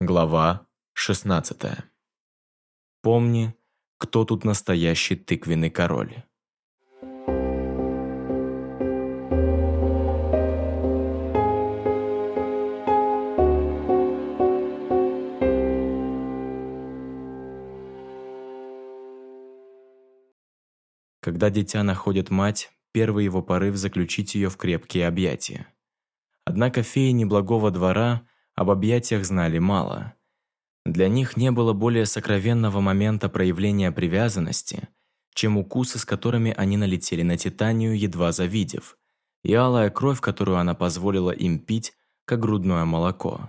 Глава 16. Помни, кто тут настоящий тыквенный король. Когда дитя находит мать, первый его порыв заключить ее в крепкие объятия. Однако феи неблагого двора – об объятиях знали мало. Для них не было более сокровенного момента проявления привязанности, чем укусы, с которыми они налетели на Титанию, едва завидев, и алая кровь, которую она позволила им пить, как грудное молоко.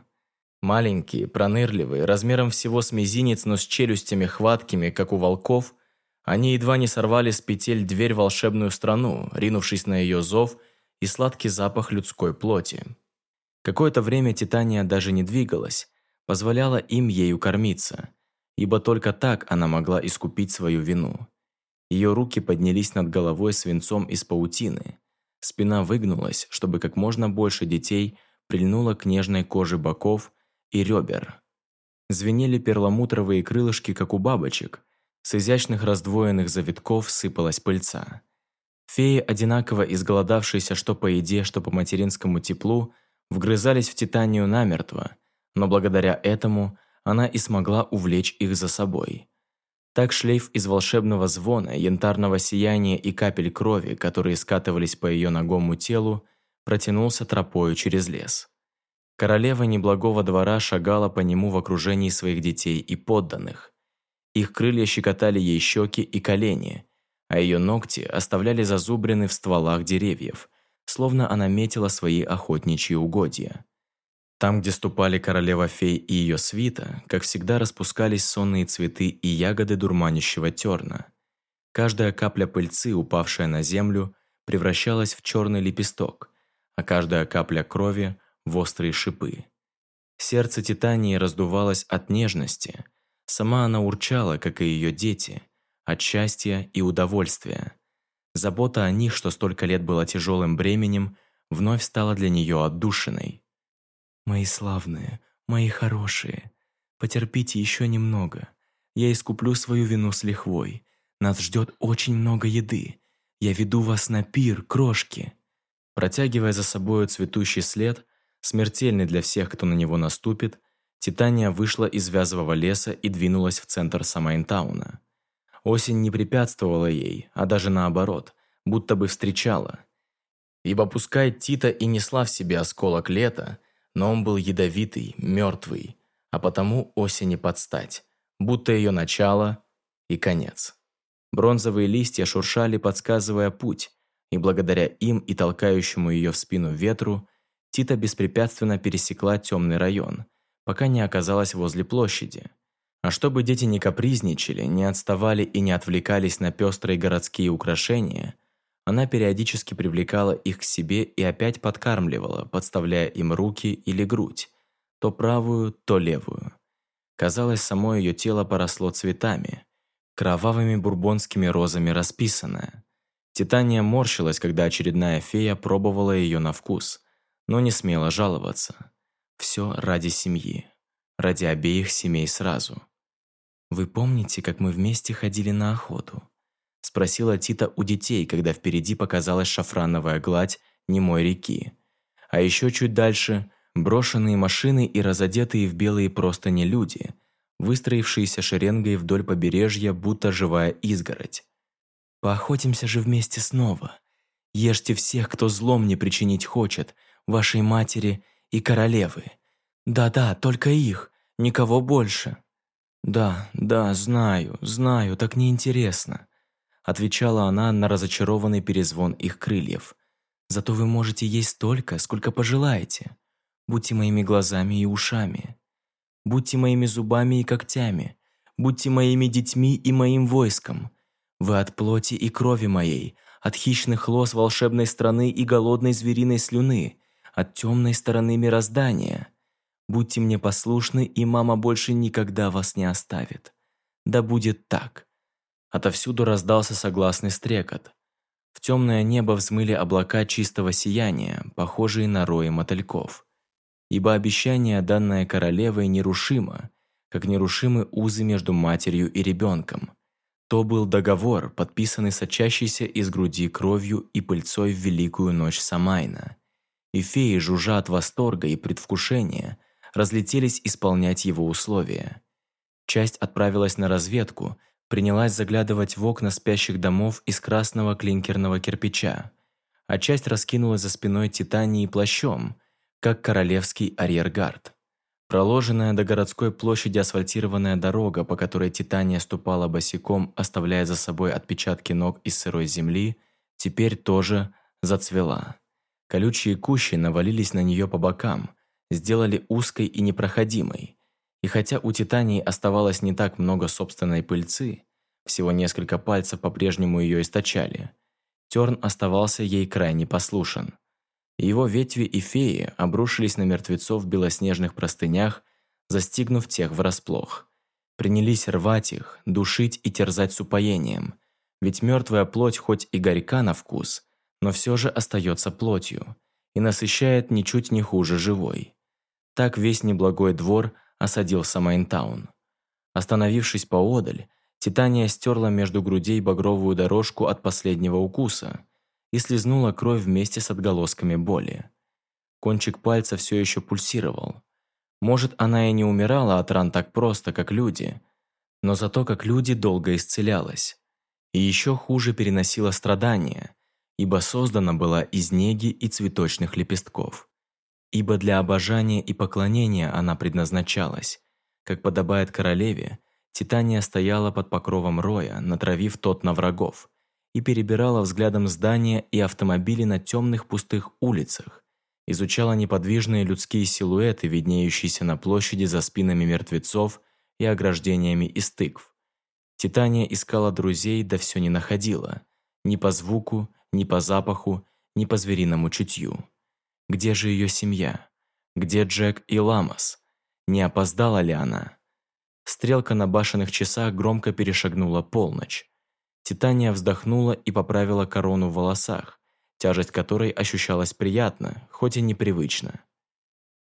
Маленькие, пронырливые, размером всего с мизинец, но с челюстями хваткими, как у волков, они едва не сорвали с петель дверь волшебную страну, ринувшись на ее зов и сладкий запах людской плоти. Какое-то время Титания даже не двигалась, позволяла им ею кормиться, ибо только так она могла искупить свою вину. Ее руки поднялись над головой свинцом из паутины. Спина выгнулась, чтобы как можно больше детей прильнуло к нежной коже боков и ребер. Звенели перламутровые крылышки, как у бабочек. С изящных раздвоенных завитков сыпалась пыльца. Феи, одинаково изголодавшиеся что по еде, что по материнскому теплу, вгрызались в Титанию намертво, но благодаря этому она и смогла увлечь их за собой. Так шлейф из волшебного звона, янтарного сияния и капель крови, которые скатывались по ее ногому телу, протянулся тропою через лес. Королева неблагого двора шагала по нему в окружении своих детей и подданных. Их крылья щекотали ей щеки и колени, а ее ногти оставляли зазубрины в стволах деревьев – словно она метила свои охотничьи угодья. Там, где ступали королева-фей и ее свита, как всегда распускались сонные цветы и ягоды дурманящего терна. Каждая капля пыльцы, упавшая на землю, превращалась в черный лепесток, а каждая капля крови – в острые шипы. Сердце Титании раздувалось от нежности. Сама она урчала, как и ее дети, от счастья и удовольствия. Забота о них, что столько лет была тяжелым бременем, вновь стала для нее отдушиной. «Мои славные, мои хорошие, потерпите еще немного. Я искуплю свою вину с лихвой. Нас ждет очень много еды. Я веду вас на пир, крошки». Протягивая за собою цветущий след, смертельный для всех, кто на него наступит, Титания вышла из вязового леса и двинулась в центр Самайнтауна. Осень не препятствовала ей, а даже наоборот, будто бы встречала. Ибо пускай Тита и несла в себе осколок лета, но он был ядовитый, мертвый, а потому осени подстать, будто ее начало и конец. Бронзовые листья шуршали, подсказывая путь, и благодаря им и толкающему ее в спину ветру, Тита беспрепятственно пересекла темный район, пока не оказалась возле площади – а чтобы дети не капризничали, не отставали и не отвлекались на пестрые городские украшения, она периодически привлекала их к себе и опять подкармливала, подставляя им руки или грудь, то правую, то левую. Казалось, само ее тело поросло цветами, кровавыми бурбонскими розами расписанное. Титания морщилась, когда очередная фея пробовала ее на вкус, но не смела жаловаться. Все ради семьи, ради обеих семей сразу. «Вы помните, как мы вместе ходили на охоту?» Спросила Тита у детей, когда впереди показалась шафрановая гладь немой реки. А еще чуть дальше – брошенные машины и разодетые в белые простыни люди, выстроившиеся шеренгой вдоль побережья, будто живая изгородь. «Поохотимся же вместе снова. Ешьте всех, кто злом не причинить хочет, вашей матери и королевы. Да-да, только их, никого больше». «Да, да, знаю, знаю, так неинтересно», отвечала она на разочарованный перезвон их крыльев. «Зато вы можете есть столько, сколько пожелаете. Будьте моими глазами и ушами. Будьте моими зубами и когтями. Будьте моими детьми и моим войском. Вы от плоти и крови моей, от хищных лос волшебной страны и голодной звериной слюны, от темной стороны мироздания». Будьте мне послушны, и мама больше никогда вас не оставит. Да будет так». Отовсюду раздался согласный стрекот. В темное небо взмыли облака чистого сияния, похожие на рои мотыльков. ибо обещание, данное королевой, нерушимо, как нерушимы узы между матерью и ребенком. То был договор, подписанный сочащейся из груди кровью и пыльцой в великую ночь Самайна. И феи, жужжа восторга и предвкушения, разлетелись исполнять его условия. Часть отправилась на разведку, принялась заглядывать в окна спящих домов из красного клинкерного кирпича, а часть раскинулась за спиной Титании плащом, как королевский арьергард. Проложенная до городской площади асфальтированная дорога, по которой Титания ступала босиком, оставляя за собой отпечатки ног из сырой земли, теперь тоже зацвела. Колючие кущи навалились на нее по бокам, сделали узкой и непроходимой. И хотя у Титании оставалось не так много собственной пыльцы, всего несколько пальцев по-прежнему ее источали, Терн оставался ей крайне послушен. Его ветви и феи обрушились на мертвецов в белоснежных простынях, застигнув тех врасплох. Принялись рвать их, душить и терзать с упоением, ведь мертвая плоть хоть и горька на вкус, но все же остается плотью и насыщает ничуть не хуже живой. Так весь неблагой двор осадил Самайнтаун. Остановившись поодаль, Титания стерла между грудей багровую дорожку от последнего укуса и слезнула кровь вместе с отголосками боли. Кончик пальца все еще пульсировал. Может, она и не умирала от ран так просто, как люди, но зато как люди долго исцелялась. И еще хуже переносила страдания, ибо создана была из неги и цветочных лепестков ибо для обожания и поклонения она предназначалась. Как подобает королеве, Титания стояла под покровом роя, натравив тот на врагов, и перебирала взглядом здания и автомобили на темных пустых улицах, изучала неподвижные людские силуэты, виднеющиеся на площади за спинами мертвецов и ограждениями из тыкв. Титания искала друзей, да все не находила. Ни по звуку, ни по запаху, ни по звериному чутью. Где же ее семья? Где Джек и Ламас? Не опоздала ли она? Стрелка на башенных часах громко перешагнула полночь. Титания вздохнула и поправила корону в волосах, тяжесть которой ощущалась приятно, хоть и непривычно.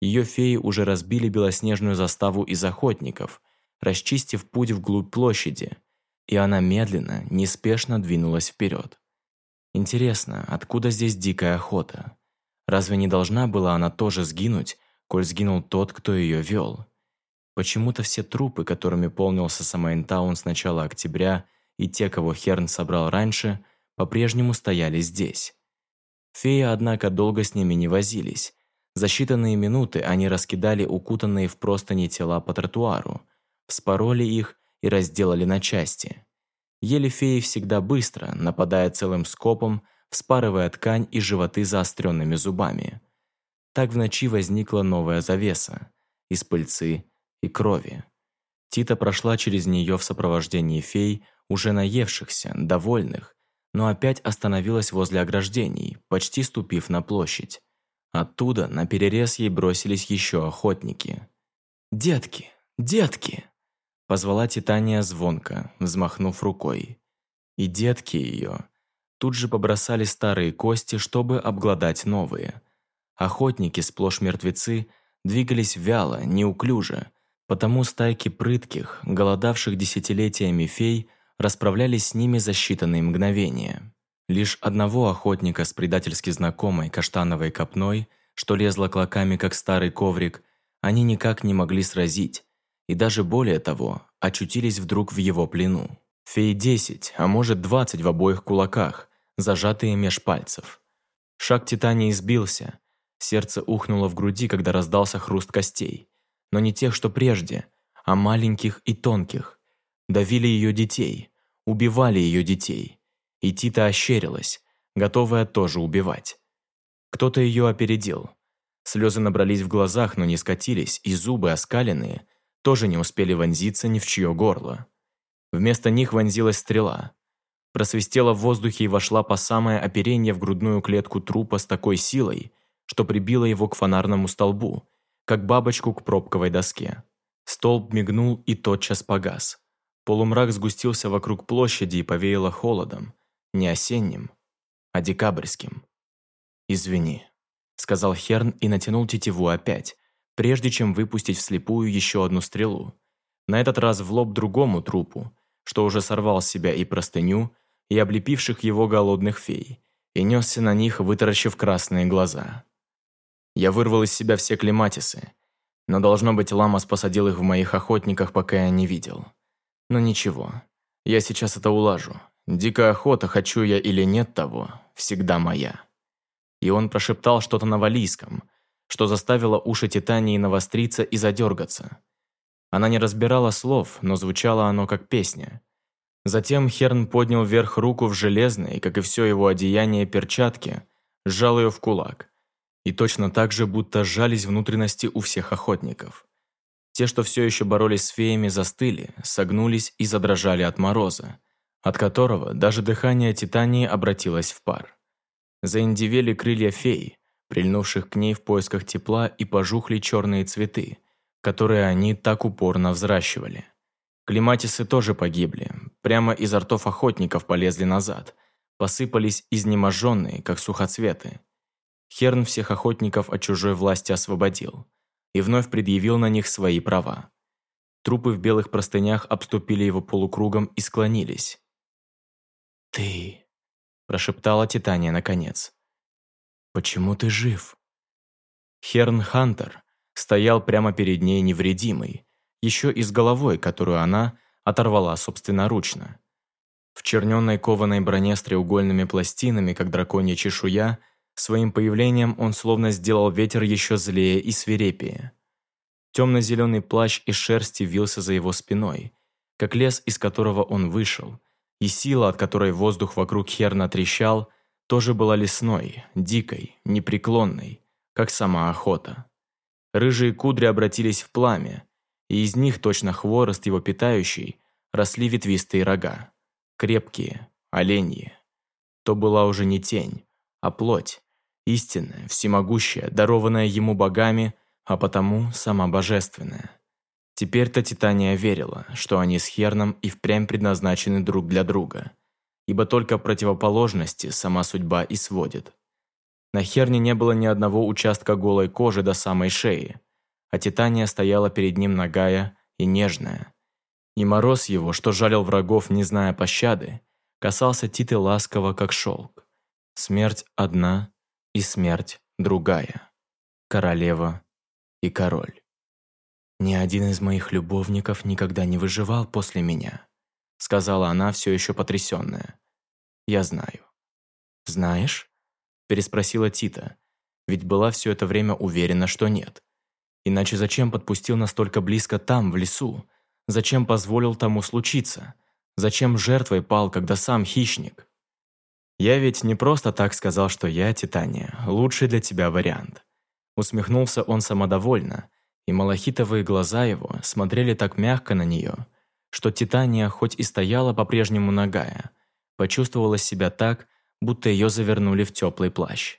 Ее феи уже разбили белоснежную заставу из охотников, расчистив путь вглубь площади, и она медленно, неспешно двинулась вперед. Интересно, откуда здесь дикая охота? Разве не должна была она тоже сгинуть, коль сгинул тот, кто ее вел? Почему-то все трупы, которыми полнился Самайнтаун с начала октября, и те, кого Херн собрал раньше, по-прежнему стояли здесь. Феи, однако, долго с ними не возились. За считанные минуты они раскидали укутанные в простыни тела по тротуару, вспороли их и разделали на части. Ели феи всегда быстро, нападая целым скопом, вспарывая ткань и животы заостренными зубами. Так в ночи возникла новая завеса из пыльцы и крови. Тита прошла через нее в сопровождении фей, уже наевшихся, довольных, но опять остановилась возле ограждений, почти ступив на площадь. Оттуда на перерез ей бросились еще охотники. «Детки! Детки!» Позвала Титания звонко, взмахнув рукой. И детки ее, тут же побросали старые кости, чтобы обглодать новые. Охотники, сплошь мертвецы, двигались вяло, неуклюже, потому стайки прытких, голодавших десятилетиями фей расправлялись с ними за считанные мгновения. Лишь одного охотника с предательски знакомой каштановой копной, что лезла клоками, как старый коврик, они никак не могли сразить, и даже более того, очутились вдруг в его плену. Фей десять, а может двадцать в обоих кулаках, зажатые меж пальцев. Шаг Титании сбился. Сердце ухнуло в груди, когда раздался хруст костей. Но не тех, что прежде, а маленьких и тонких. Давили ее детей, убивали ее детей. И Тита ощерилась, готовая тоже убивать. Кто-то ее опередил. Слезы набрались в глазах, но не скатились, и зубы, оскаленные, тоже не успели вонзиться ни в чье горло. Вместо них вонзилась стрела просвистела в воздухе и вошла по самое оперение в грудную клетку трупа с такой силой, что прибила его к фонарному столбу, как бабочку к пробковой доске. Столб мигнул и тотчас погас. Полумрак сгустился вокруг площади и повеяло холодом, не осенним, а декабрьским. «Извини», — сказал Херн и натянул тетиву опять, прежде чем выпустить вслепую еще одну стрелу. На этот раз в лоб другому трупу, что уже сорвал с себя и простыню, и облепивших его голодных фей, и несся на них, вытаращив красные глаза. Я вырвал из себя все клематисы, но, должно быть, Ламас посадил их в моих охотниках, пока я не видел. Но ничего, я сейчас это улажу. Дикая охота, хочу я или нет того, всегда моя. И он прошептал что-то на валийском, что заставило уши Титании навостриться и задергаться. Она не разбирала слов, но звучало оно как песня. Затем Херн поднял вверх руку в железной, как и все его одеяние, перчатки, сжал ее в кулак. И точно так же, будто сжались внутренности у всех охотников. Те, что все еще боролись с феями, застыли, согнулись и задрожали от мороза, от которого даже дыхание Титании обратилось в пар. Заиндивели крылья фей, прильнувших к ней в поисках тепла, и пожухли черные цветы, которые они так упорно взращивали. Климатисы тоже погибли, прямо изо ртов охотников полезли назад, посыпались изнеможенные, как сухоцветы. Херн всех охотников от чужой власти освободил и вновь предъявил на них свои права. Трупы в белых простынях обступили его полукругом и склонились. «Ты...» – прошептала Титания наконец. «Почему ты жив?» Херн Хантер стоял прямо перед ней невредимый, еще и с головой, которую она оторвала собственноручно. В черненной кованой броне с треугольными пластинами, как драконья чешуя, своим появлением он словно сделал ветер еще злее и свирепее. Темно-зеленый плащ из шерсти вился за его спиной, как лес, из которого он вышел, и сила, от которой воздух вокруг Херна трещал, тоже была лесной, дикой, непреклонной, как сама охота. Рыжие кудри обратились в пламя, и из них, точно хворост его питающий, росли ветвистые рога. Крепкие, оленьи. То была уже не тень, а плоть, истинная, всемогущая, дарованная ему богами, а потому сама божественная. Теперь-то Титания верила, что они с Херном и впрямь предназначены друг для друга, ибо только противоположности сама судьба и сводит. На Херне не было ни одного участка голой кожи до самой шеи, а Титания стояла перед ним нагая и нежная. И мороз его, что жалил врагов, не зная пощады, касался Титы ласково, как шелк. Смерть одна и смерть другая. Королева и король. «Ни один из моих любовников никогда не выживал после меня», сказала она, все еще потрясенная. «Я знаю». «Знаешь?» переспросила Тита, ведь была все это время уверена, что нет. Иначе зачем подпустил настолько близко там, в лесу? Зачем позволил тому случиться? Зачем жертвой пал, когда сам хищник? Я ведь не просто так сказал, что я, Титания, лучший для тебя вариант. Усмехнулся он самодовольно, и малахитовые глаза его смотрели так мягко на нее, что Титания хоть и стояла по-прежнему нагая, почувствовала себя так, будто ее завернули в теплый плащ.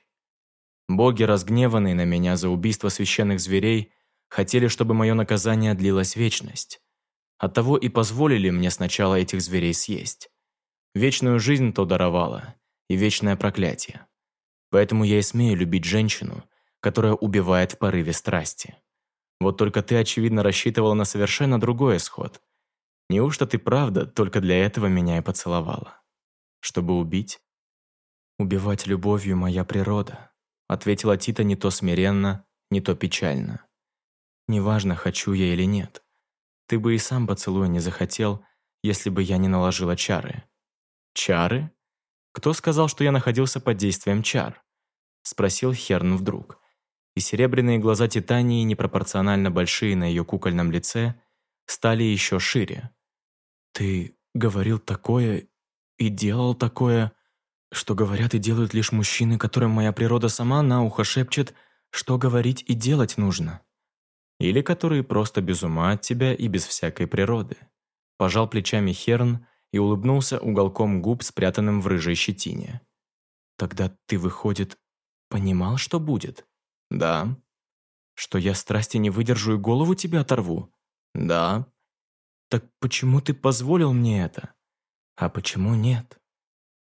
Боги, разгневанные на меня за убийство священных зверей, хотели, чтобы мое наказание длилось вечность. Оттого и позволили мне сначала этих зверей съесть. Вечную жизнь то даровала, и вечное проклятие. Поэтому я и смею любить женщину, которая убивает в порыве страсти. Вот только ты, очевидно, рассчитывала на совершенно другой исход. Неужто ты правда только для этого меня и поцеловала? Чтобы убить? Убивать любовью моя природа, ответила Тита не то смиренно, не то печально. Неважно, хочу я или нет. Ты бы и сам поцелуя не захотел, если бы я не наложила чары. Чары? Кто сказал, что я находился под действием чар? Спросил Херн вдруг. И серебряные глаза Титании, непропорционально большие на ее кукольном лице, стали еще шире. «Ты говорил такое и делал такое, что говорят и делают лишь мужчины, которым моя природа сама на ухо шепчет, что говорить и делать нужно. Или которые просто без ума от тебя и без всякой природы. Пожал плечами Херн и улыбнулся уголком губ, спрятанным в рыжей щетине. «Тогда ты, выходит, понимал, что будет?» «Да». «Что я страсти не выдержу и голову тебе оторву?» «Да». «Так почему ты позволил мне это?» «А почему нет?»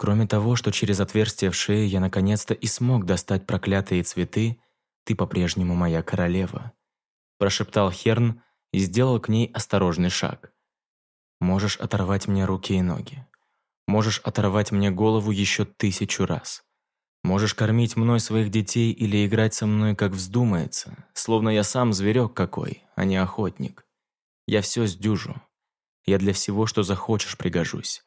Кроме того, что через отверстие в шее я наконец-то и смог достать проклятые цветы, ты по-прежнему моя королева. Прошептал Херн и сделал к ней осторожный шаг. «Можешь оторвать мне руки и ноги. Можешь оторвать мне голову еще тысячу раз. Можешь кормить мной своих детей или играть со мной, как вздумается, словно я сам зверек какой, а не охотник. Я все сдюжу. Я для всего, что захочешь, пригожусь.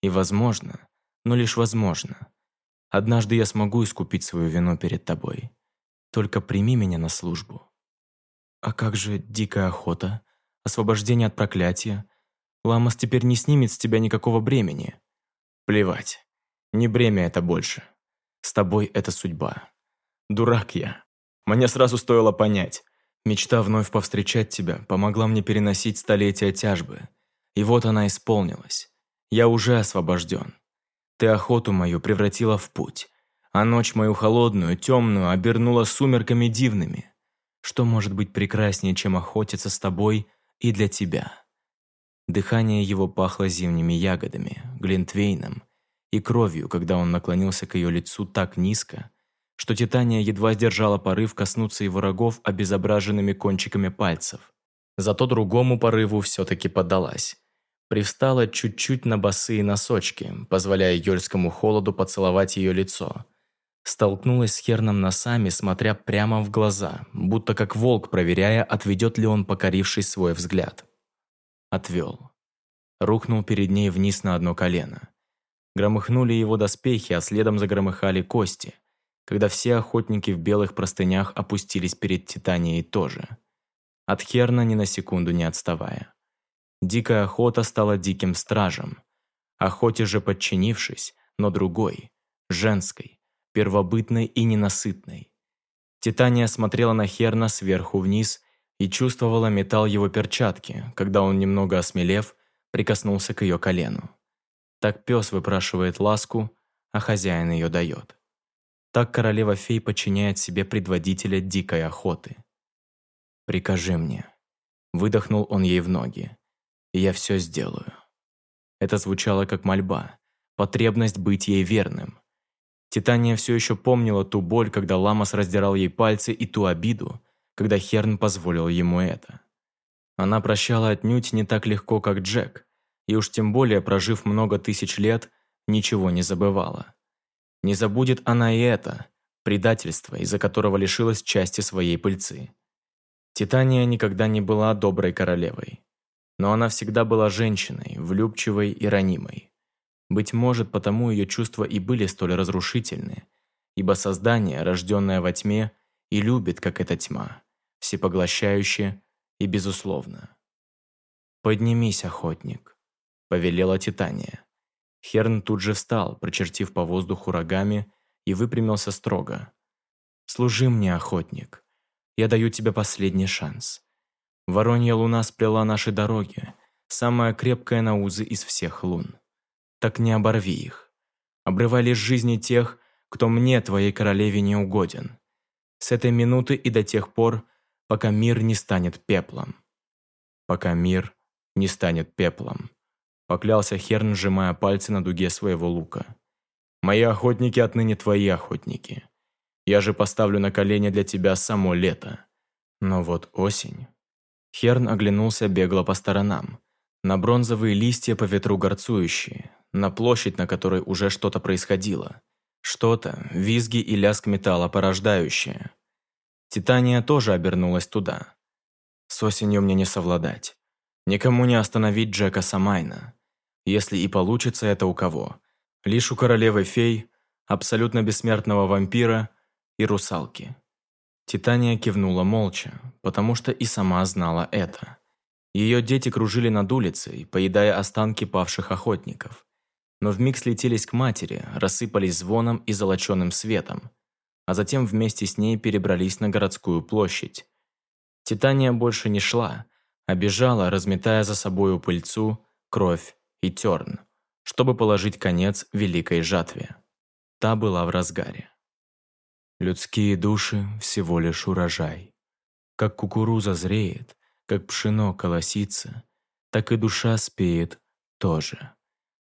И возможно, но лишь возможно, однажды я смогу искупить свою вину перед тобой. Только прими меня на службу. А как же дикая охота, освобождение от проклятия? Ламас теперь не снимет с тебя никакого бремени. Плевать. Не бремя это больше. С тобой это судьба. Дурак я. Мне сразу стоило понять. Мечта вновь повстречать тебя помогла мне переносить столетия тяжбы. И вот она исполнилась. Я уже освобожден. Ты охоту мою превратила в путь, а ночь мою холодную, темную обернула сумерками дивными. Что может быть прекраснее, чем охотиться с тобой и для тебя? Дыхание его пахло зимними ягодами, глинтвейном и кровью, когда он наклонился к ее лицу так низко, что Титания едва сдержала порыв коснуться его рогов обезображенными кончиками пальцев. Зато другому порыву все-таки поддалась. Привстала чуть-чуть на босые носочки, позволяя Йольскому холоду поцеловать ее лицо. Столкнулась с Херном носами, смотря прямо в глаза, будто как волк, проверяя, отведет ли он покоривший свой взгляд. Отвел. Рухнул перед ней вниз на одно колено. Громыхнули его доспехи, а следом загромыхали кости, когда все охотники в белых простынях опустились перед Титанией тоже. От Херна ни на секунду не отставая. Дикая охота стала диким стражем. Охоте же подчинившись, но другой, женской, первобытной и ненасытной. Титания смотрела на Херна сверху вниз и чувствовала металл его перчатки, когда он, немного осмелев, прикоснулся к ее колену. Так пес выпрашивает ласку, а хозяин ее дает. Так королева-фей подчиняет себе предводителя дикой охоты. «Прикажи мне», — выдохнул он ей в ноги, — «и я все сделаю». Это звучало как мольба, потребность быть ей верным. Титания все еще помнила ту боль, когда Ламас раздирал ей пальцы, и ту обиду, когда Херн позволил ему это. Она прощала отнюдь не так легко, как Джек, и уж тем более, прожив много тысяч лет, ничего не забывала. Не забудет она и это, предательство, из-за которого лишилась части своей пыльцы. Титания никогда не была доброй королевой. Но она всегда была женщиной, влюбчивой и ранимой. Быть может, потому ее чувства и были столь разрушительны, ибо создание, рожденное во тьме, и любит, как эта тьма, всепоглощающе и безусловно. «Поднимись, охотник», — повелела Титания. Херн тут же встал, прочертив по воздуху рогами, и выпрямился строго. «Служи мне, охотник. Я даю тебе последний шанс. Воронья луна сплела наши дороги, самая крепкая на узы из всех лун так не оборви их. Обрывай жизни тех, кто мне, твоей королеве, не угоден. С этой минуты и до тех пор, пока мир не станет пеплом. Пока мир не станет пеплом. Поклялся Херн, сжимая пальцы на дуге своего лука. Мои охотники отныне твои охотники. Я же поставлю на колени для тебя само лето. Но вот осень... Херн оглянулся бегло по сторонам. На бронзовые листья по ветру горцующие, на площадь, на которой уже что-то происходило. Что-то, визги и лязг металла порождающее. Титания тоже обернулась туда. С осенью мне не совладать. Никому не остановить Джека Самайна. Если и получится это у кого. Лишь у королевы-фей, абсолютно бессмертного вампира и русалки. Титания кивнула молча, потому что и сама знала это. Ее дети кружили над улицей, поедая останки павших охотников но вмиг слетелись к матери, рассыпались звоном и золоченым светом, а затем вместе с ней перебрались на городскую площадь. Титания больше не шла, а бежала, разметая за собою пыльцу, кровь и терн, чтобы положить конец великой жатве. Та была в разгаре. Людские души – всего лишь урожай. Как кукуруза зреет, как пшено колосится, так и душа спеет тоже.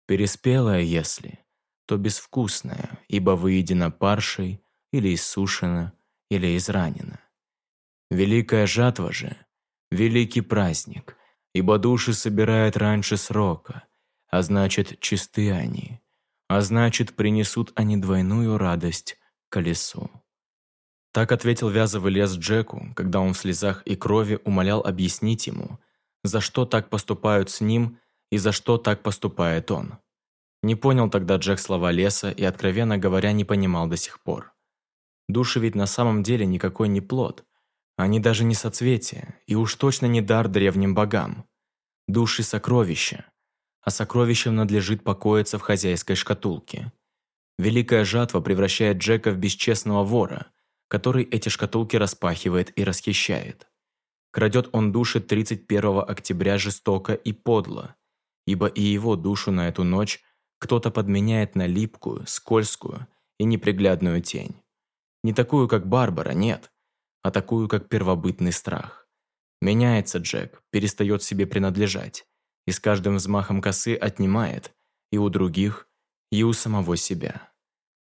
Переспелая, если, то безвкусная, ибо выедена паршей или иссушена, или изранена. Великая жатва же – великий праздник, ибо души собирают раньше срока, а значит, чисты они, а значит, принесут они двойную радость колесу. Так ответил вязовый лес Джеку, когда он в слезах и крови умолял объяснить ему, за что так поступают с ним и за что так поступает он. Не понял тогда Джек слова леса и, откровенно говоря, не понимал до сих пор. Души ведь на самом деле никакой не плод. Они даже не соцветия, и уж точно не дар древним богам. Души – сокровища, а сокровищем надлежит покоиться в хозяйской шкатулке. Великая жатва превращает Джека в бесчестного вора, который эти шкатулки распахивает и расхищает. Крадет он души 31 октября жестоко и подло, ибо и его душу на эту ночь – кто-то подменяет на липкую, скользкую и неприглядную тень. Не такую, как Барбара, нет, а такую, как первобытный страх. Меняется Джек, перестает себе принадлежать, и с каждым взмахом косы отнимает и у других, и у самого себя.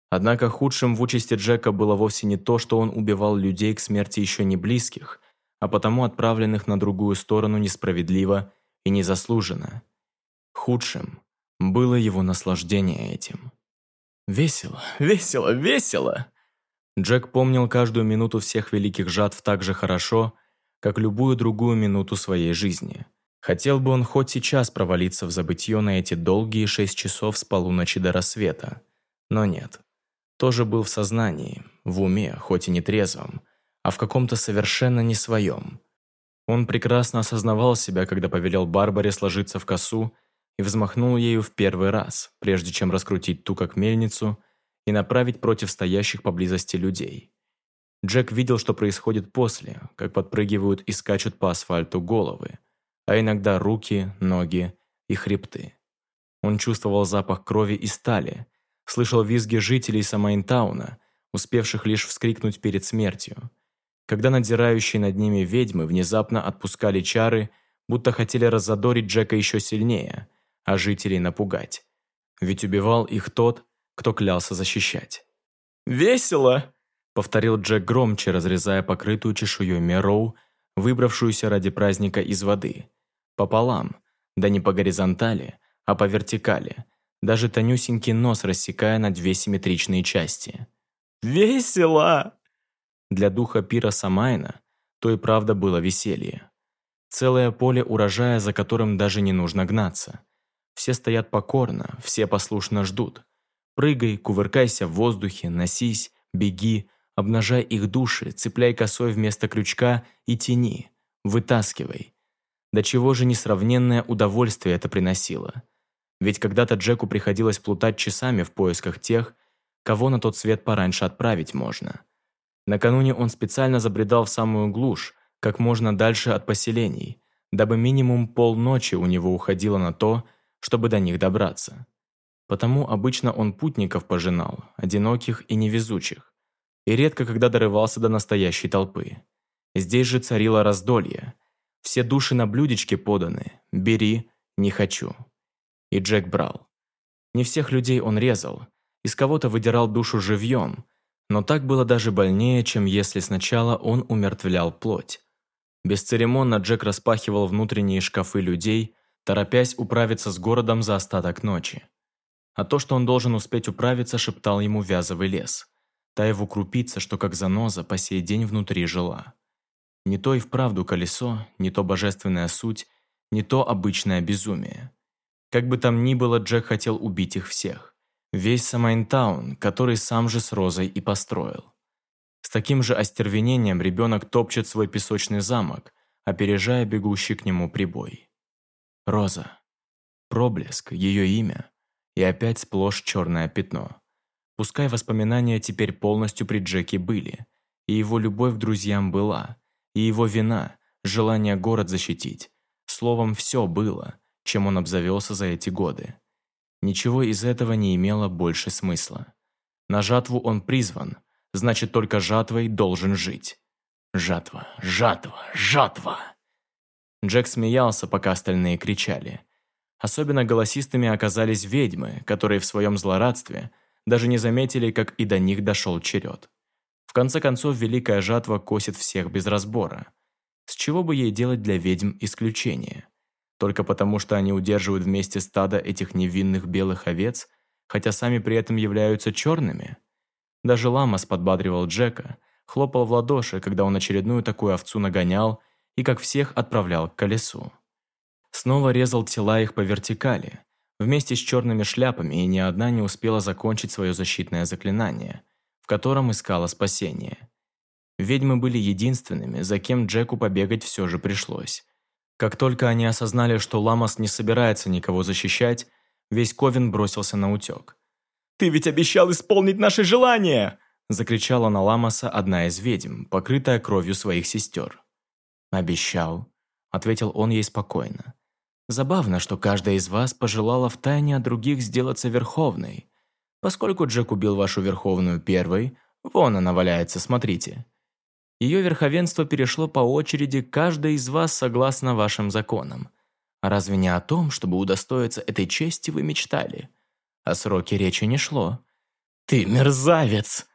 Однако худшим в участи Джека было вовсе не то, что он убивал людей к смерти еще не близких, а потому отправленных на другую сторону несправедливо и незаслуженно. Худшим было его наслаждение этим. Весело, весело, весело! Джек помнил каждую минуту всех великих жатв так же хорошо, как любую другую минуту своей жизни. Хотел бы он хоть сейчас провалиться в забытье на эти долгие шесть часов с полуночи до рассвета. Но нет. Тоже был в сознании, в уме, хоть и не трезвом, а в каком-то совершенно не своем. Он прекрасно осознавал себя, когда повелел Барбаре сложиться в косу и взмахнул ею в первый раз, прежде чем раскрутить ту как мельницу и направить против стоящих поблизости людей. Джек видел, что происходит после, как подпрыгивают и скачут по асфальту головы, а иногда руки, ноги и хребты. Он чувствовал запах крови и стали, слышал визги жителей Самайнтауна, успевших лишь вскрикнуть перед смертью. Когда надзирающие над ними ведьмы внезапно отпускали чары, будто хотели раззадорить Джека еще сильнее, а жителей напугать. Ведь убивал их тот, кто клялся защищать. «Весело!» — повторил Джек громче, разрезая покрытую чешуей Мероу, выбравшуюся ради праздника из воды. Пополам, да не по горизонтали, а по вертикали, даже тонюсенький нос рассекая на две симметричные части. «Весело!» Для духа пира Самайна то и правда было веселье. Целое поле урожая, за которым даже не нужно гнаться. Все стоят покорно, все послушно ждут. Прыгай, кувыркайся в воздухе, носись, беги, обнажай их души, цепляй косой вместо крючка и тяни, вытаскивай. До чего же несравненное удовольствие это приносило. Ведь когда-то Джеку приходилось плутать часами в поисках тех, кого на тот свет пораньше отправить можно. Накануне он специально забредал в самую глушь, как можно дальше от поселений, дабы минимум полночи у него уходило на то, чтобы до них добраться. Потому обычно он путников пожинал, одиноких и невезучих, и редко когда дорывался до настоящей толпы. Здесь же царило раздолье. Все души на блюдечке поданы. Бери, не хочу. И Джек брал. Не всех людей он резал, из кого-то выдирал душу живьем, но так было даже больнее, чем если сначала он умертвлял плоть. Бесцеремонно Джек распахивал внутренние шкафы людей, торопясь управиться с городом за остаток ночи. А то, что он должен успеть управиться, шептал ему вязовый лес. Та его крупица, что как заноза по сей день внутри жила. Не то и вправду колесо, не то божественная суть, не то обычное безумие. Как бы там ни было, Джек хотел убить их всех. Весь Самайнтаун, который сам же с Розой и построил. С таким же остервенением ребенок топчет свой песочный замок, опережая бегущий к нему прибой. Роза. Проблеск, ее имя. И опять сплошь черное пятно. Пускай воспоминания теперь полностью при Джеке были, и его любовь к друзьям была, и его вина, желание город защитить. Словом, все было, чем он обзавелся за эти годы. Ничего из этого не имело больше смысла. На жатву он призван, значит, только жатвой должен жить. Жатва, жатва, жатва. Джек смеялся, пока остальные кричали. Особенно голосистыми оказались ведьмы, которые в своем злорадстве даже не заметили, как и до них дошел черед. В конце концов, Великая Жатва косит всех без разбора. С чего бы ей делать для ведьм исключение? Только потому, что они удерживают вместе стадо этих невинных белых овец, хотя сами при этом являются черными? Даже Ламас подбадривал Джека, хлопал в ладоши, когда он очередную такую овцу нагонял и, как всех, отправлял к колесу. Снова резал тела их по вертикали, вместе с черными шляпами, и ни одна не успела закончить свое защитное заклинание, в котором искала спасение. Ведьмы были единственными, за кем Джеку побегать все же пришлось. Как только они осознали, что Ламас не собирается никого защищать, весь Ковен бросился на утек. «Ты ведь обещал исполнить наши желания!» закричала на Ламаса одна из ведьм, покрытая кровью своих сестер. «Обещал», — ответил он ей спокойно. «Забавно, что каждая из вас пожелала втайне от других сделаться Верховной. Поскольку Джек убил вашу Верховную первой, вон она валяется, смотрите. Ее верховенство перешло по очереди каждой из вас согласно вашим законам. А разве не о том, чтобы удостоиться этой чести вы мечтали? О сроке речи не шло. «Ты мерзавец!»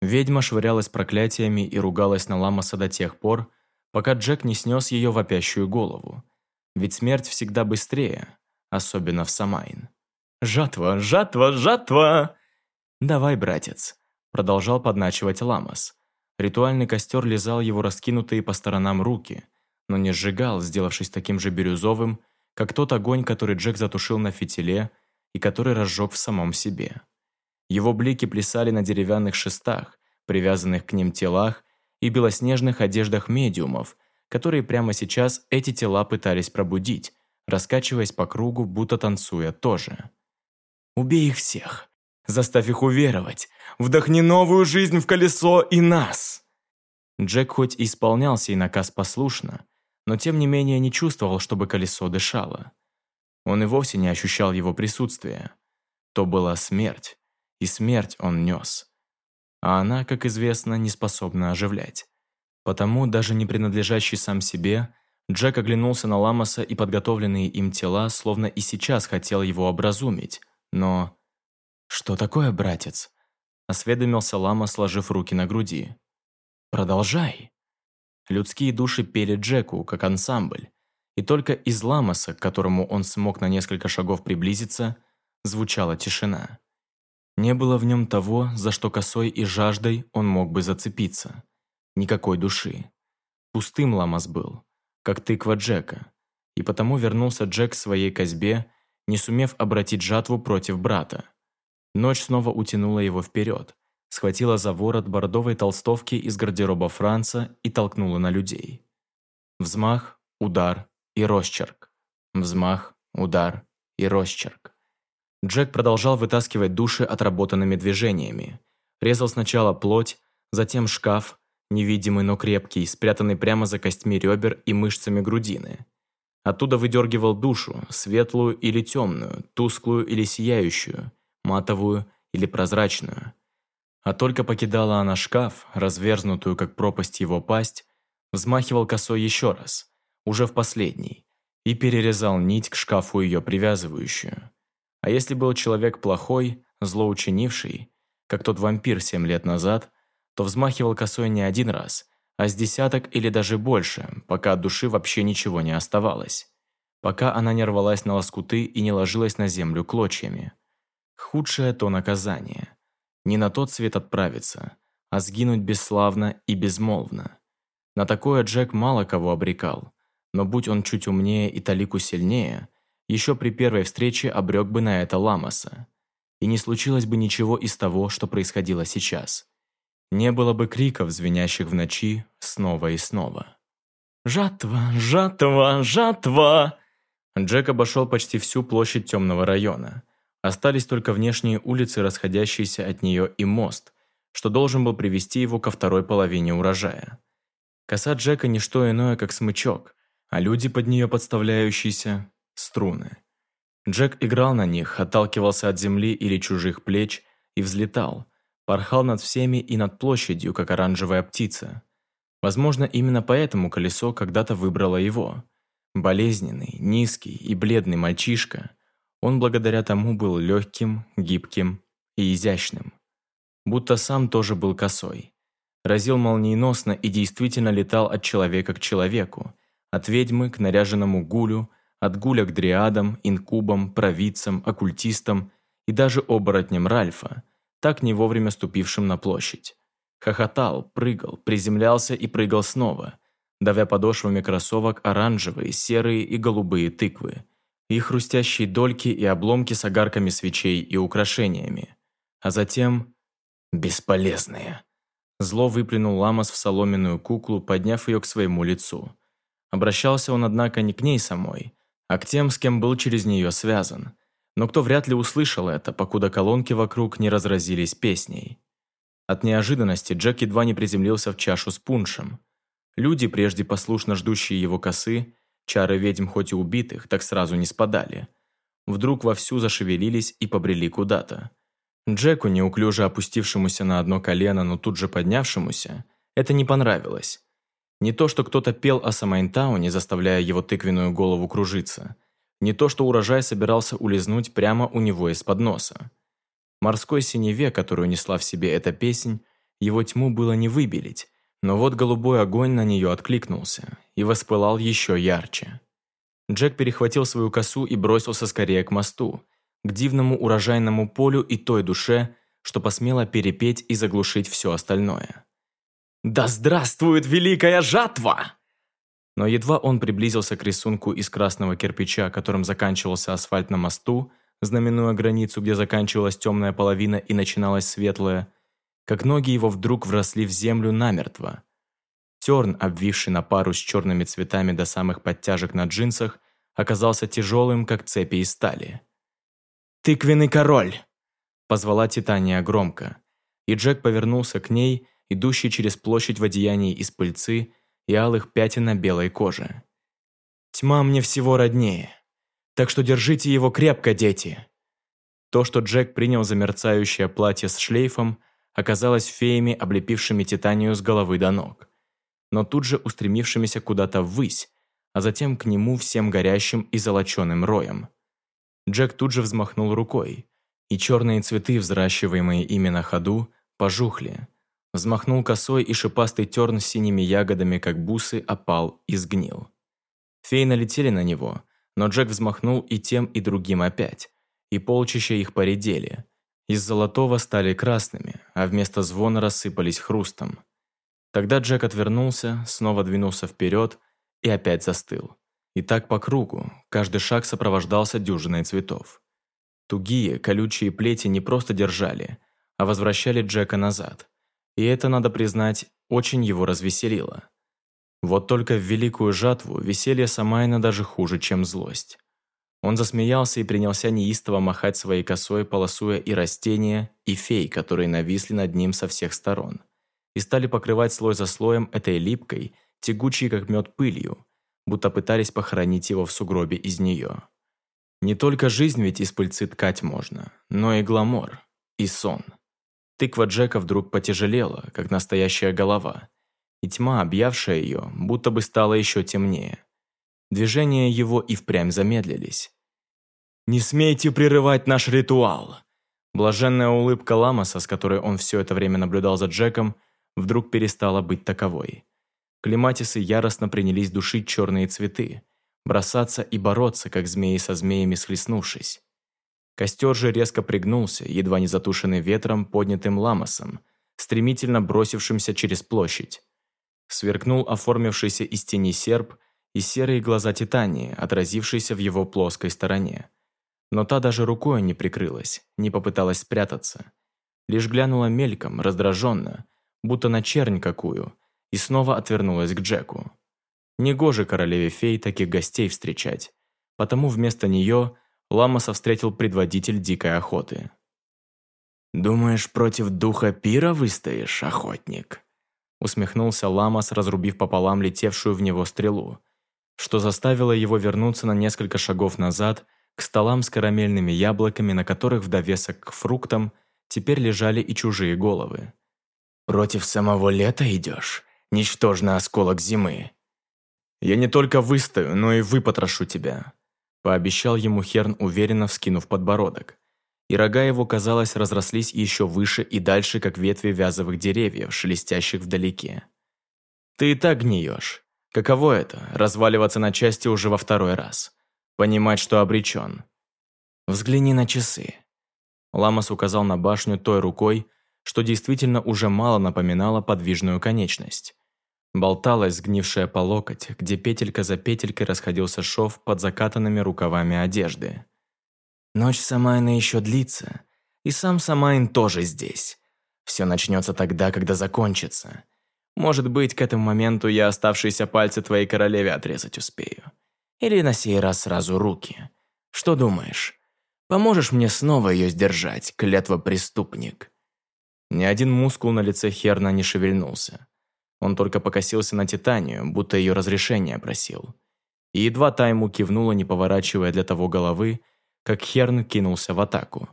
Ведьма швырялась проклятиями и ругалась на Ламаса до тех пор, пока Джек не снес ее вопящую голову. Ведь смерть всегда быстрее, особенно в Самайн. «Жатва, жатва, жатва!» «Давай, братец», — продолжал подначивать Ламас. Ритуальный костер лизал его раскинутые по сторонам руки, но не сжигал, сделавшись таким же бирюзовым, как тот огонь, который Джек затушил на фитиле и который разжег в самом себе. Его блики плясали на деревянных шестах, привязанных к ним телах и белоснежных одеждах медиумов, которые прямо сейчас эти тела пытались пробудить, раскачиваясь по кругу, будто танцуя тоже. «Убей их всех! Заставь их уверовать! Вдохни новую жизнь в колесо и нас!» Джек хоть и исполнял сей наказ послушно, но тем не менее не чувствовал, чтобы колесо дышало. Он и вовсе не ощущал его присутствия. То была смерть, и смерть он нес. А она, как известно, не способна оживлять. Потому, даже не принадлежащий сам себе, Джек оглянулся на Ламаса и подготовленные им тела, словно и сейчас хотел его образумить. Но... «Что такое, братец?» Осведомился Лама, сложив руки на груди. «Продолжай». Людские души пели Джеку, как ансамбль, и только из Ламаса, к которому он смог на несколько шагов приблизиться, звучала тишина. Не было в нем того, за что косой и жаждой он мог бы зацепиться. Никакой души. Пустым Ламас был, как тыква Джека. И потому вернулся Джек к своей козьбе, не сумев обратить жатву против брата. Ночь снова утянула его вперед, схватила за ворот бордовой толстовки из гардероба Франца и толкнула на людей. Взмах, удар и росчерк. Взмах, удар и росчерк. Джек продолжал вытаскивать души отработанными движениями. Резал сначала плоть, затем шкаф, невидимый, но крепкий, спрятанный прямо за костьми ребер и мышцами грудины. Оттуда выдергивал душу, светлую или темную, тусклую или сияющую, матовую или прозрачную. А только покидала она шкаф, разверзнутую, как пропасть его пасть, взмахивал косой еще раз, уже в последний, и перерезал нить к шкафу ее привязывающую. А если был человек плохой, злоучинивший, как тот вампир семь лет назад, то взмахивал косой не один раз, а с десяток или даже больше, пока от души вообще ничего не оставалось. Пока она не рвалась на лоскуты и не ложилась на землю клочьями. Худшее то наказание. Не на тот свет отправиться, а сгинуть бесславно и безмолвно. На такое Джек мало кого обрекал, но будь он чуть умнее и талику сильнее, еще при первой встрече обрек бы на это Ламаса. И не случилось бы ничего из того, что происходило сейчас. Не было бы криков, звенящих в ночи, снова и снова. «Жатва! Жатва! Жатва!» Джек обошел почти всю площадь темного района. Остались только внешние улицы, расходящиеся от нее, и мост, что должен был привести его ко второй половине урожая. Коса Джека – не что иное, как смычок, а люди под нее подставляющиеся струны. Джек играл на них, отталкивался от земли или чужих плеч и взлетал, порхал над всеми и над площадью, как оранжевая птица. Возможно, именно поэтому колесо когда-то выбрало его. Болезненный, низкий и бледный мальчишка, он благодаря тому был легким, гибким и изящным. Будто сам тоже был косой. Разил молниеносно и действительно летал от человека к человеку, от ведьмы к наряженному гулю, от гуля к дриадам, инкубам, провидцам, оккультистам и даже оборотням Ральфа, так не вовремя ступившим на площадь. Хохотал, прыгал, приземлялся и прыгал снова, давя подошвами кроссовок оранжевые, серые и голубые тыквы, и хрустящие дольки и обломки с огарками свечей и украшениями. А затем... «Бесполезные!» Зло выплюнул Ламас в соломенную куклу, подняв ее к своему лицу. Обращался он, однако, не к ней самой, а к тем, с кем был через нее связан. Но кто вряд ли услышал это, покуда колонки вокруг не разразились песней. От неожиданности Джек едва не приземлился в чашу с пуншем. Люди, прежде послушно ждущие его косы, чары ведьм хоть и убитых, так сразу не спадали. Вдруг вовсю зашевелились и побрели куда-то. Джеку, неуклюже опустившемуся на одно колено, но тут же поднявшемуся, это не понравилось. Не то, что кто-то пел о Самайнтауне, заставляя его тыквенную голову кружиться. Не то, что урожай собирался улизнуть прямо у него из-под носа. Морской синеве, которую несла в себе эта песнь, его тьму было не выбелить, но вот голубой огонь на нее откликнулся и воспылал еще ярче. Джек перехватил свою косу и бросился скорее к мосту, к дивному урожайному полю и той душе, что посмела перепеть и заглушить все остальное. «Да здравствует великая жатва!» Но едва он приблизился к рисунку из красного кирпича, которым заканчивался асфальт на мосту, знаменуя границу, где заканчивалась темная половина и начиналась светлая, как ноги его вдруг вросли в землю намертво. Терн, обвивший на пару с черными цветами до самых подтяжек на джинсах, оказался тяжелым, как цепи из стали. «Тыквенный король!» – позвала Титания громко, и Джек повернулся к ней, идущей через площадь в одеянии из пыльцы и алых пятен на белой коже. «Тьма мне всего роднее, так что держите его крепко, дети!» То, что Джек принял за мерцающее платье с шлейфом, оказалось феями, облепившими Титанию с головы до ног, но тут же устремившимися куда-то ввысь, а затем к нему всем горящим и золоченым роем. Джек тут же взмахнул рукой, и черные цветы, взращиваемые ими на ходу, пожухли. Взмахнул косой, и шипастый терн с синими ягодами, как бусы, опал и сгнил. Феи налетели на него, но Джек взмахнул и тем, и другим опять, и полчища их поредели. Из золотого стали красными, а вместо звона рассыпались хрустом. Тогда Джек отвернулся, снова двинулся вперед и опять застыл. И так по кругу, каждый шаг сопровождался дюжиной цветов. Тугие, колючие плети не просто держали, а возвращали Джека назад. И это, надо признать, очень его развеселило. Вот только в великую жатву веселье Самайна даже хуже, чем злость. Он засмеялся и принялся неистово махать своей косой, полосуя и растения, и фей, которые нависли над ним со всех сторон. И стали покрывать слой за слоем этой липкой, тягучей как мед пылью, будто пытались похоронить его в сугробе из нее. Не только жизнь ведь из пыльцы ткать можно, но и гламор, и сон. Тыква Джека вдруг потяжелела, как настоящая голова, и тьма, объявшая ее, будто бы стала еще темнее. Движения его и впрямь замедлились. «Не смейте прерывать наш ритуал!» Блаженная улыбка Ламаса, с которой он все это время наблюдал за Джеком, вдруг перестала быть таковой. Клематисы яростно принялись душить черные цветы, бросаться и бороться, как змеи со змеями схлестнувшись. Костер же резко пригнулся, едва не затушенный ветром, поднятым ламосом, стремительно бросившимся через площадь. Сверкнул оформившийся из тени серп и серые глаза Титании, отразившиеся в его плоской стороне. Но та даже рукой не прикрылась, не попыталась спрятаться. Лишь глянула мельком, раздраженно, будто на чернь какую, и снова отвернулась к Джеку. Негоже королеве фей таких гостей встречать, потому вместо нее Ламаса встретил предводитель дикой охоты. «Думаешь, против духа пира выстоишь, охотник?» усмехнулся Ламас, разрубив пополам летевшую в него стрелу, что заставило его вернуться на несколько шагов назад к столам с карамельными яблоками, на которых в довесок к фруктам теперь лежали и чужие головы. «Против самого лета идешь? ничтожный осколок зимы. «Я не только выстою, но и выпотрошу тебя», – пообещал ему Херн, уверенно вскинув подбородок. и рога его, казалось, разрослись еще выше и дальше, как ветви вязовых деревьев, шелестящих вдалеке. «Ты и так гниешь. Каково это – разваливаться на части уже во второй раз? Понимать, что обречен. Взгляни на часы». Ламас указал на башню той рукой, что действительно уже мало напоминало подвижную конечность. Болталась сгнившая по локоть, где петелька за петелькой расходился шов под закатанными рукавами одежды. Ночь Самайна еще длится, и сам Самайн тоже здесь. Все начнется тогда, когда закончится. Может быть, к этому моменту я оставшиеся пальцы твоей королеве отрезать успею. Или на сей раз сразу руки. Что думаешь? Поможешь мне снова ее сдержать, клятва преступник?» Ни один мускул на лице Херна не шевельнулся. Он только покосился на Титанию, будто ее разрешение просил. И едва та ему кивнула, не поворачивая для того головы, как Херн кинулся в атаку.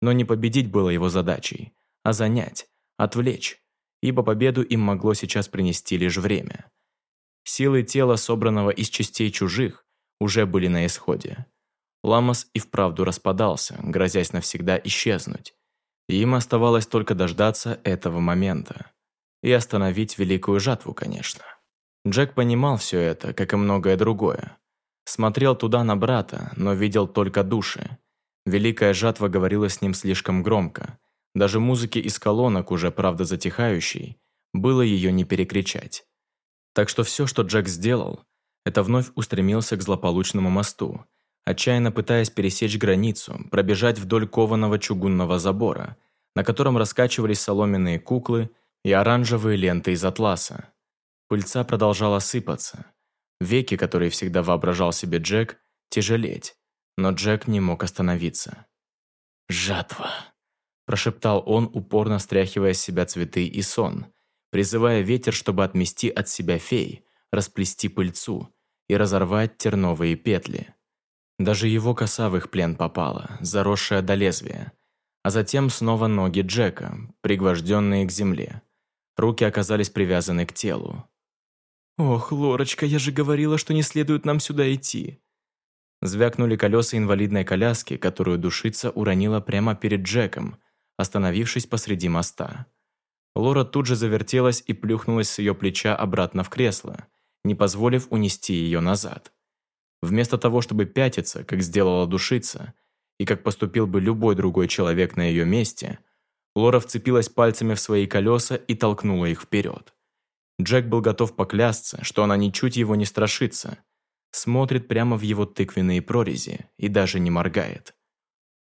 Но не победить было его задачей, а занять, отвлечь, ибо победу им могло сейчас принести лишь время. Силы тела, собранного из частей чужих, уже были на исходе. Ламас и вправду распадался, грозясь навсегда исчезнуть. И им оставалось только дождаться этого момента. И остановить великую жатву, конечно. Джек понимал все это, как и многое другое. Смотрел туда на брата, но видел только души. Великая жатва говорила с ним слишком громко. Даже музыки из колонок, уже правда затихающей, было ее не перекричать. Так что все, что Джек сделал, это вновь устремился к злополучному мосту, отчаянно пытаясь пересечь границу, пробежать вдоль кованого чугунного забора, на котором раскачивались соломенные куклы и оранжевые ленты из атласа. Пыльца продолжала сыпаться. Веки, которые всегда воображал себе Джек, тяжелеть, но Джек не мог остановиться. «Жатва!» – прошептал он, упорно стряхивая с себя цветы и сон, призывая ветер, чтобы отмести от себя фей, расплести пыльцу и разорвать терновые петли. Даже его коса в их плен попала, заросшая до лезвия, а затем снова ноги Джека, пригвожденные к земле. Руки оказались привязаны к телу. «Ох, Лорочка, я же говорила, что не следует нам сюда идти!» Звякнули колеса инвалидной коляски, которую душица уронила прямо перед Джеком, остановившись посреди моста. Лора тут же завертелась и плюхнулась с ее плеча обратно в кресло, не позволив унести ее назад. Вместо того, чтобы пятиться, как сделала душица, и как поступил бы любой другой человек на ее месте, Лора вцепилась пальцами в свои колеса и толкнула их вперед. Джек был готов поклясться, что она ничуть его не страшится. Смотрит прямо в его тыквенные прорези и даже не моргает.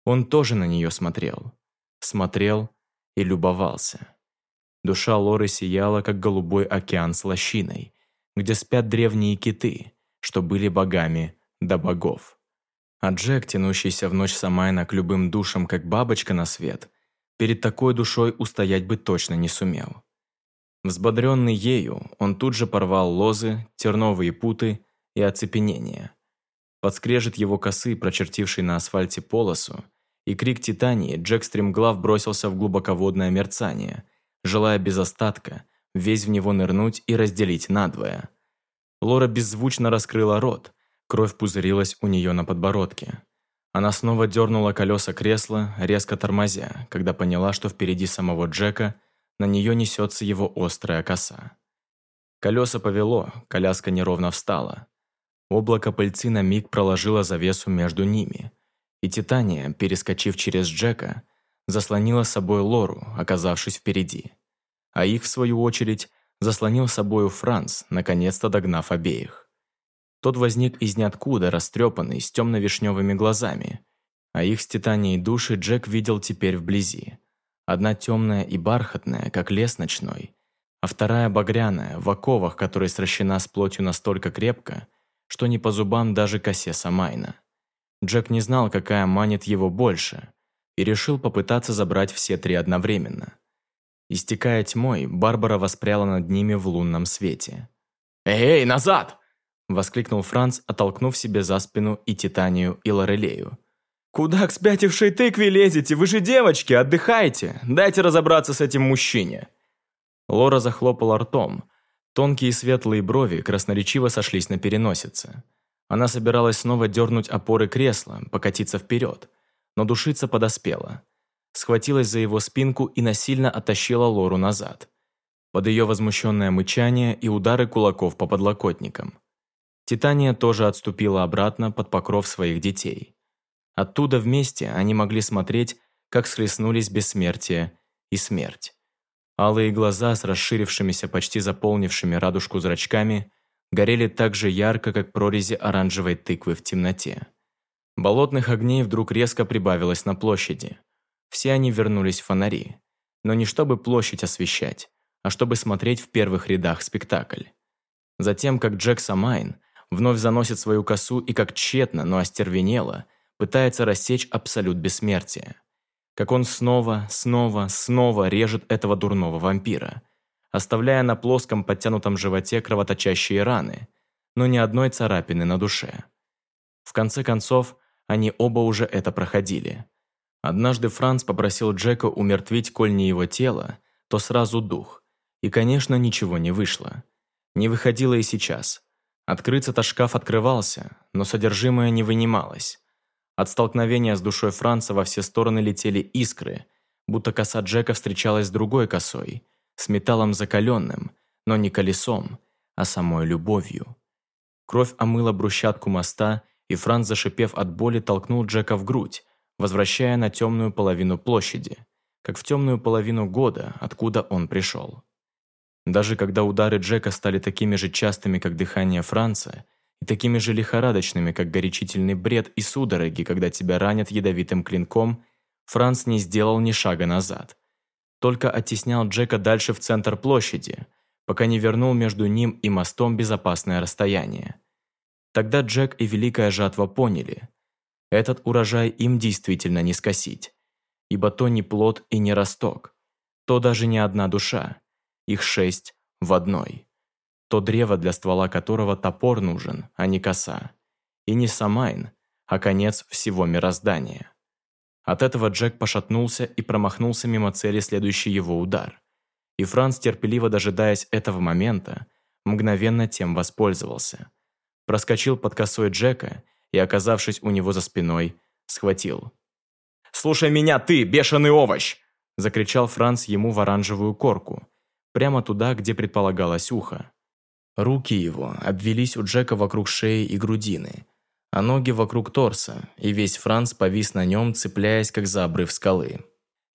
Он тоже на нее смотрел. Смотрел и любовался. Душа Лоры сияла, как голубой океан с лощиной, где спят древние киты, что были богами до богов. А Джек, тянущийся в ночь Самайна к любым душам, как бабочка на свет – Перед такой душой устоять бы точно не сумел. Взбодренный ею, он тут же порвал лозы, терновые путы и оцепенение. Подскрежет его косы, прочертивший на асфальте полосу, и крик Титании Джек стремглав бросился в глубоководное мерцание, желая без остатка весь в него нырнуть и разделить надвое. Лора беззвучно раскрыла рот, кровь пузырилась у нее на подбородке. Она снова дернула колеса кресла, резко тормозя, когда поняла, что впереди самого Джека на нее несется его острая коса. Колеса повело, коляска неровно встала. Облако пыльцы на миг проложило завесу между ними, и Титания, перескочив через Джека, заслонила собой Лору, оказавшись впереди. А их, в свою очередь, заслонил собою Франц, наконец-то догнав обеих. Тот возник из ниоткуда, растрепанный, с темно-вишневыми глазами. А их с Титанией души Джек видел теперь вблизи. Одна темная и бархатная, как лес ночной, а вторая багряная, в оковах, которая сращена с плотью настолько крепко, что не по зубам даже косе Самайна. Джек не знал, какая манит его больше, и решил попытаться забрать все три одновременно. Истекая тьмой, Барбара воспряла над ними в лунном свете. «Эй, эй, назад!» Воскликнул Франц, оттолкнув себе за спину и Титанию, и Лорелею. «Куда к спятившей тыкве лезете? Вы же девочки, отдыхайте! Дайте разобраться с этим мужчине!» Лора захлопала ртом. Тонкие светлые брови красноречиво сошлись на переносице. Она собиралась снова дернуть опоры кресла, покатиться вперед. но душица подоспела. Схватилась за его спинку и насильно оттащила Лору назад. Под ее возмущенное мычание и удары кулаков по подлокотникам. Титания тоже отступила обратно под покров своих детей. Оттуда вместе они могли смотреть, как схлестнулись бессмертие и смерть. Алые глаза с расширившимися, почти заполнившими радужку зрачками горели так же ярко, как прорези оранжевой тыквы в темноте. Болотных огней вдруг резко прибавилось на площади. Все они вернулись в фонари. Но не чтобы площадь освещать, а чтобы смотреть в первых рядах спектакль. Затем, как Джек Самайн вновь заносит свою косу и как тщетно, но остервенело, пытается рассечь абсолют бессмертия. Как он снова, снова, снова режет этого дурного вампира, оставляя на плоском подтянутом животе кровоточащие раны, но ни одной царапины на душе. В конце концов, они оба уже это проходили. Однажды Франц попросил Джека умертвить, коль не его тело, то сразу дух. И, конечно, ничего не вышло. Не выходило и сейчас. Открыться-то шкаф открывался, но содержимое не вынималось. От столкновения с душой Франца во все стороны летели искры, будто коса Джека встречалась с другой косой, с металлом закаленным, но не колесом, а самой любовью. Кровь омыла брусчатку моста, и Франц, зашипев от боли, толкнул Джека в грудь, возвращая на темную половину площади, как в темную половину года, откуда он пришел. Даже когда удары Джека стали такими же частыми, как дыхание Франца, и такими же лихорадочными, как горячительный бред и судороги, когда тебя ранят ядовитым клинком, Франц не сделал ни шага назад. Только оттеснял Джека дальше в центр площади, пока не вернул между ним и мостом безопасное расстояние. Тогда Джек и Великая Жатва поняли, этот урожай им действительно не скосить, ибо то не плод и не росток, то даже не одна душа, их шесть в одной. То древо, для ствола которого топор нужен, а не коса. И не Самайн, а конец всего мироздания. От этого Джек пошатнулся и промахнулся мимо цели следующий его удар. И Франц, терпеливо дожидаясь этого момента, мгновенно тем воспользовался. Проскочил под косой Джека и, оказавшись у него за спиной, схватил. «Слушай меня, ты, бешеный овощ!» закричал Франц ему в оранжевую корку, прямо туда, где предполагалось ухо. Руки его обвелись у Джека вокруг шеи и грудины, а ноги вокруг торса, и весь Франц повис на нем, цепляясь, как за обрыв скалы.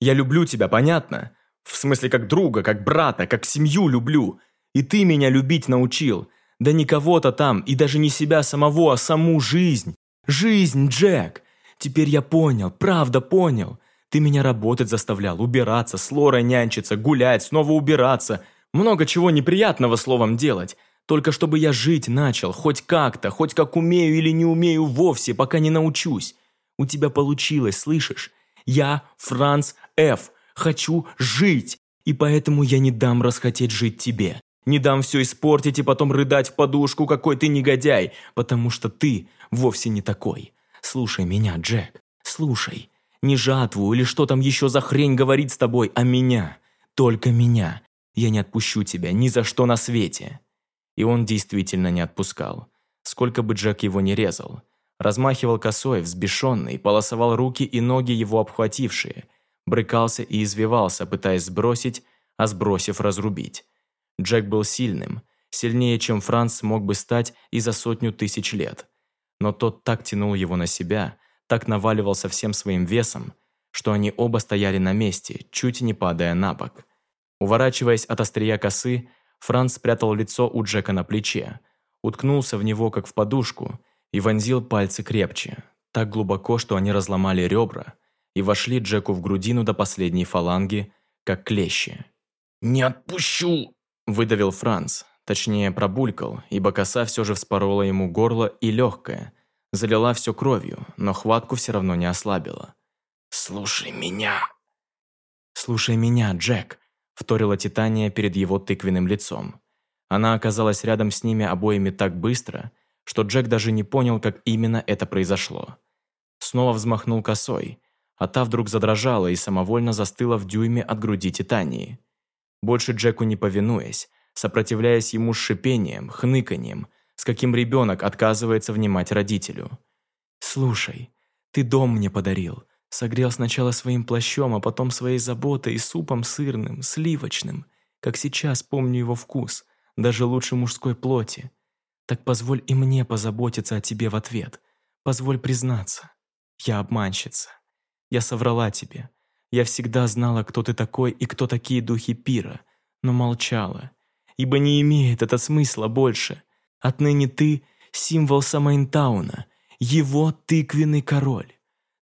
«Я люблю тебя, понятно? В смысле, как друга, как брата, как семью люблю. И ты меня любить научил. Да не кого-то там, и даже не себя самого, а саму жизнь. Жизнь, Джек! Теперь я понял, правда понял. Ты меня работать заставлял, убираться, с Лорой нянчиться, гулять, снова убираться. Много чего неприятного словом делать. Только чтобы я жить начал, хоть как-то, хоть как умею или не умею вовсе, пока не научусь. У тебя получилось, слышишь? Я, Франц Ф., хочу жить, и поэтому я не дам расхотеть жить тебе. Не дам все испортить и потом рыдать в подушку, какой ты негодяй, потому что ты вовсе не такой. Слушай меня, Джек, слушай. Не жатву или что там еще за хрень говорит с тобой, а меня. Только меня. Я не отпущу тебя ни за что на свете». И он действительно не отпускал. Сколько бы Джек его не резал. Размахивал косой, взбешенный, полосовал руки и ноги его обхватившие. Брыкался и извивался, пытаясь сбросить, а сбросив разрубить. Джек был сильным, сильнее, чем Франц мог бы стать и за сотню тысяч лет. Но тот так тянул его на себя, так наваливался всем своим весом, что они оба стояли на месте, чуть не падая на бок. Уворачиваясь от острия косы, Франц спрятал лицо у Джека на плече, уткнулся в него, как в подушку, и вонзил пальцы крепче, так глубоко, что они разломали ребра и вошли Джеку в грудину до последней фаланги, как клещи. «Не отпущу!» – выдавил Франц, точнее пробулькал, ибо коса все же вспорола ему горло и легкое – Залила все кровью, но хватку все равно не ослабила. «Слушай меня!» «Слушай меня, Джек!» – вторила Титания перед его тыквенным лицом. Она оказалась рядом с ними обоими так быстро, что Джек даже не понял, как именно это произошло. Снова взмахнул косой, а та вдруг задрожала и самовольно застыла в дюйме от груди Титании. Больше Джеку не повинуясь, сопротивляясь ему с шипением, хныканьем, с каким ребенок отказывается внимать родителю. «Слушай, ты дом мне подарил. Согрел сначала своим плащом, а потом своей заботой и супом сырным, сливочным, как сейчас помню его вкус, даже лучше мужской плоти. Так позволь и мне позаботиться о тебе в ответ. Позволь признаться. Я обманщица. Я соврала тебе. Я всегда знала, кто ты такой и кто такие духи пира, но молчала, ибо не имеет это смысла больше. Отныне ты — символ Самайнтауна, его тыквенный король.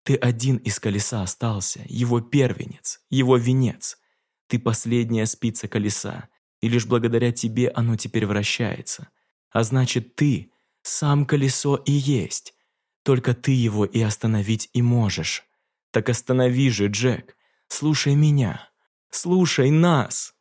Ты один из колеса остался, его первенец, его венец. Ты последняя спица колеса, и лишь благодаря тебе оно теперь вращается. А значит, ты — сам колесо и есть. Только ты его и остановить и можешь. Так останови же, Джек. Слушай меня. Слушай нас.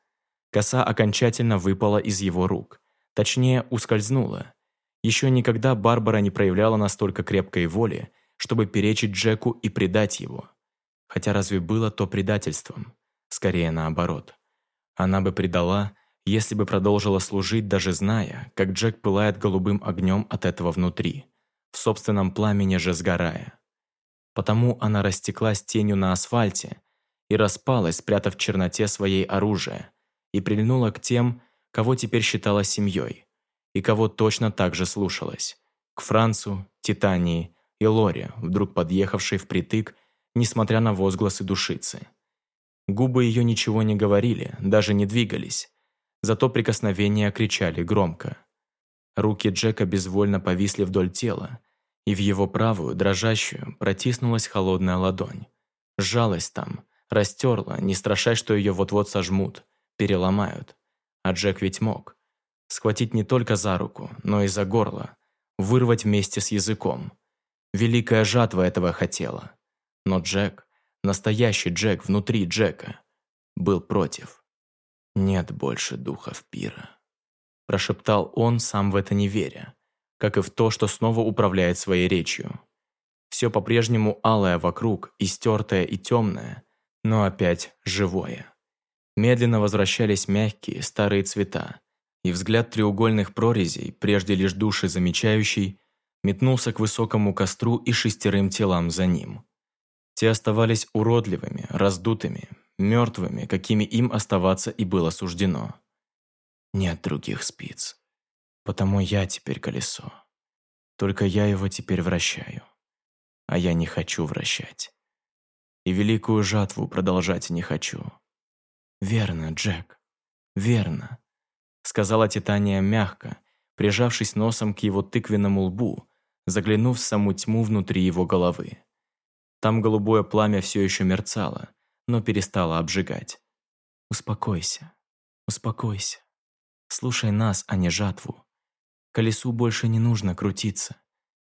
Коса окончательно выпала из его рук. Точнее, ускользнула. Еще никогда Барбара не проявляла настолько крепкой воли, чтобы перечить Джеку и предать его. Хотя разве было то предательством? Скорее наоборот. Она бы предала, если бы продолжила служить, даже зная, как Джек пылает голубым огнем от этого внутри, в собственном пламени же сгорая. Потому она растеклась тенью на асфальте и распалась, спрятав в черноте своей оружие, и прильнула к тем, кого теперь считала семьей, и кого точно так же слушалась, к Францу, Титании и Лоре, вдруг подъехавшей впритык, несмотря на возгласы душицы. Губы ее ничего не говорили, даже не двигались, зато прикосновения кричали громко. Руки Джека безвольно повисли вдоль тела, и в его правую, дрожащую, протиснулась холодная ладонь. Сжалась там, растерла, не страшась, что ее вот-вот сожмут, переломают. А Джек ведь мог. Схватить не только за руку, но и за горло, вырвать вместе с языком. Великая жатва этого хотела. Но Джек, настоящий Джек внутри Джека, был против. «Нет больше духов пира», – прошептал он, сам в это не веря, как и в то, что снова управляет своей речью. Все по-прежнему алое вокруг, истертое и темное, но опять живое. Медленно возвращались мягкие, старые цвета, и взгляд треугольных прорезей, прежде лишь души замечающий, метнулся к высокому костру и шестерым телам за ним. Те оставались уродливыми, раздутыми, мертвыми, какими им оставаться и было суждено. Нет других спиц. Потому я теперь колесо. Только я его теперь вращаю. А я не хочу вращать. И великую жатву продолжать не хочу. Верно, Джек. Верно. Сказала Титания мягко, прижавшись носом к его тыквенному лбу, заглянув в саму тьму внутри его головы. Там голубое пламя все еще мерцало, но перестало обжигать. «Успокойся, успокойся. Слушай нас, а не жатву. Колесу больше не нужно крутиться.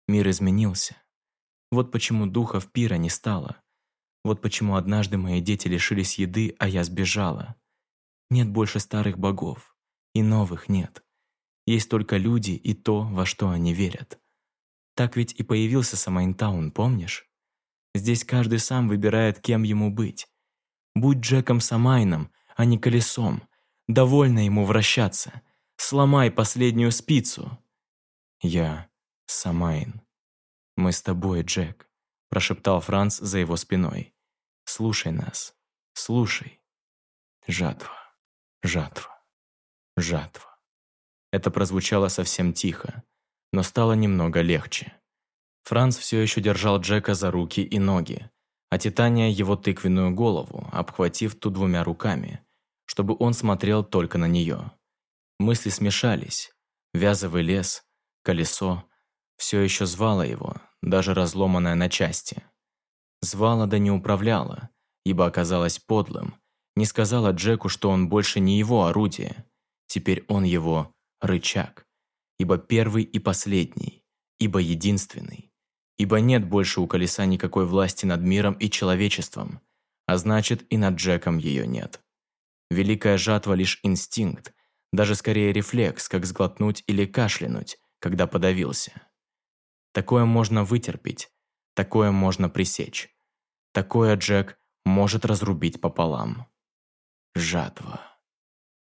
Мир изменился. Вот почему духов пира не стало. Вот почему однажды мои дети лишились еды, а я сбежала. Нет больше старых богов. И новых нет. Есть только люди и то, во что они верят. Так ведь и появился Самайнтаун, помнишь? Здесь каждый сам выбирает, кем ему быть. Будь Джеком Самайном, а не колесом. Довольно ему вращаться. Сломай последнюю спицу. Я Самайн. Мы с тобой, Джек, прошептал Франц за его спиной. Слушай нас. Слушай. Жатва. Жатва. Жатва. Это прозвучало совсем тихо, но стало немного легче. Франц все еще держал Джека за руки и ноги, а Титания его тыквенную голову, обхватив ту двумя руками, чтобы он смотрел только на нее. Мысли смешались. Вязовый лес, колесо, все еще звало его, даже разломанное на части. Звала да не управляла, ибо оказалась подлым, не сказала Джеку, что он больше не его орудие, теперь он его рычаг ибо первый и последний, ибо единственный, ибо нет больше у колеса никакой власти над миром и человечеством, а значит и над Джеком ее нет. Великая жатва лишь инстинкт, даже скорее рефлекс, как сглотнуть или кашлянуть, когда подавился. Такое можно вытерпеть, такое можно пресечь. Такое Джек может разрубить пополам. Жатва.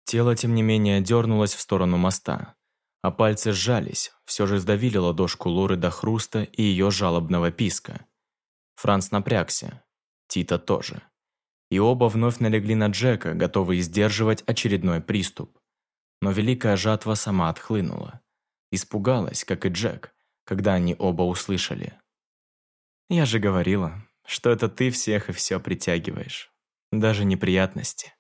Тело, тем не менее, дернулось в сторону моста а пальцы сжались, все же сдавили ладошку Лоры до хруста и ее жалобного писка. Франц напрягся. Тита тоже. И оба вновь налегли на Джека, готовые сдерживать очередной приступ. Но великая жатва сама отхлынула. Испугалась, как и Джек, когда они оба услышали. «Я же говорила, что это ты всех и все притягиваешь. Даже неприятности».